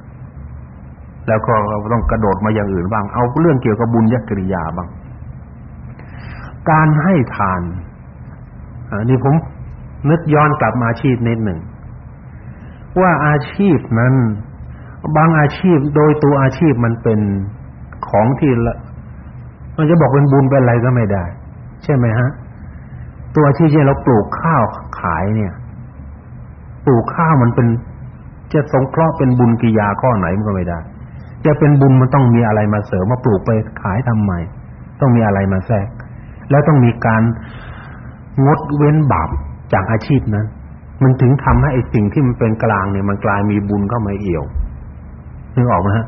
แล้วก็ต้องกระโดดมาอย่างอื่นบ้าง เอาเรื่องเกี่ยวกับบุญยกริยาบ้าง การให้ทานอันนี้ผมนึกย้อนกลับมาอาชีพนิดหนึ่ง ว่าอาชีพนั้น บางอาชีพโดยตัวอาชีพมันเป็นของที่ละมันจะบอกเป็นบุญเป็นอะไรก็ไม่ได้ ใช่ไหมฮะ ตัวอาชีพที่เราปลูกข้าวขายเนี่ย ปลูกข้าวมันเป็นจะสงเคราะห์เป็นบุญกิยาข้อไหนมันก็ไม่ได้ จะเป็นบุญมันต้องมีอะไรมาเสริมมาปลูกไปขายทำไม ต้องมีอะไรมาแทรก แล้วต้องมีการงดเว้นบาปจากอาชีพนั้น มันถึงทำให้ไอ้สิ่งที่มันเป็นกลางเนี่ยมันกลายมีบุญเข้ามาเอี่ยวนึกออกไหมฮะ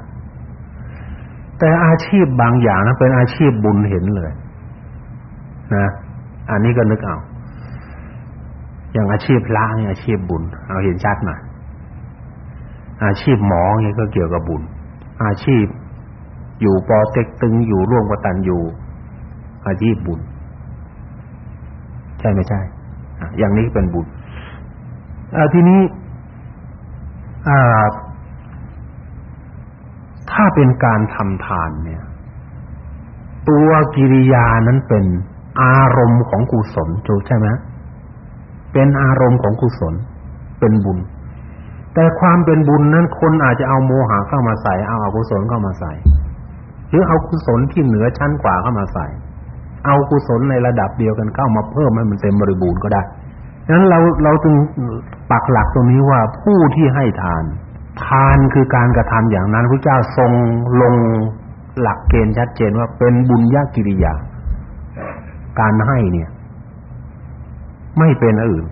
แต่อาชีพบางอย่างนะเป็นอาชีพบุญเห็นเลย นะ อันนี้ก็นึกเอา อย่างอาชีพล้างอาชีพบุญ เอาเห็นชัดหน่อาชีพหมอเนี่ยก็เกี่ยวกับบุญ อาชีพอยู่ปอเต็กตึงอยู่ร่วมกตันอยู่อาชีพบุญ ใช่ไม่ใช่อย่างนี้เป็นบุญทีนี้ถ้าเป็นการทำทานเนี่ย ตัวกิริยานั้นเป็น อารมณ์ของกุศลถูกใช่ไหมเป็นอารมณ์ของกุศล เป็นบุญ แต่ความเป็นบุญนั้นคนอาจจะเอาโมหะเข้ามาใส่ เอาอกุศลเข้ามาใส่ หรือเอากุศลที่เหนือชั้นกว่าเข้ามาใส่ เอากุศลในระดับเดียวกันเข้ามาเพิ่มให้มันเต็มบริบูรณ์ก็ได้ดังนั้นเราเราจึงปักหลักตรงนี้ว่าผู้ที่ให้ทาน ทานคือการกระทำอย่างนั้นพระเจ้าทรงลงหลักเกณฑ์ชัดเจนว่าเป็นบุญญากิริยา การให้เนี่ย ไม่เป็นอื่น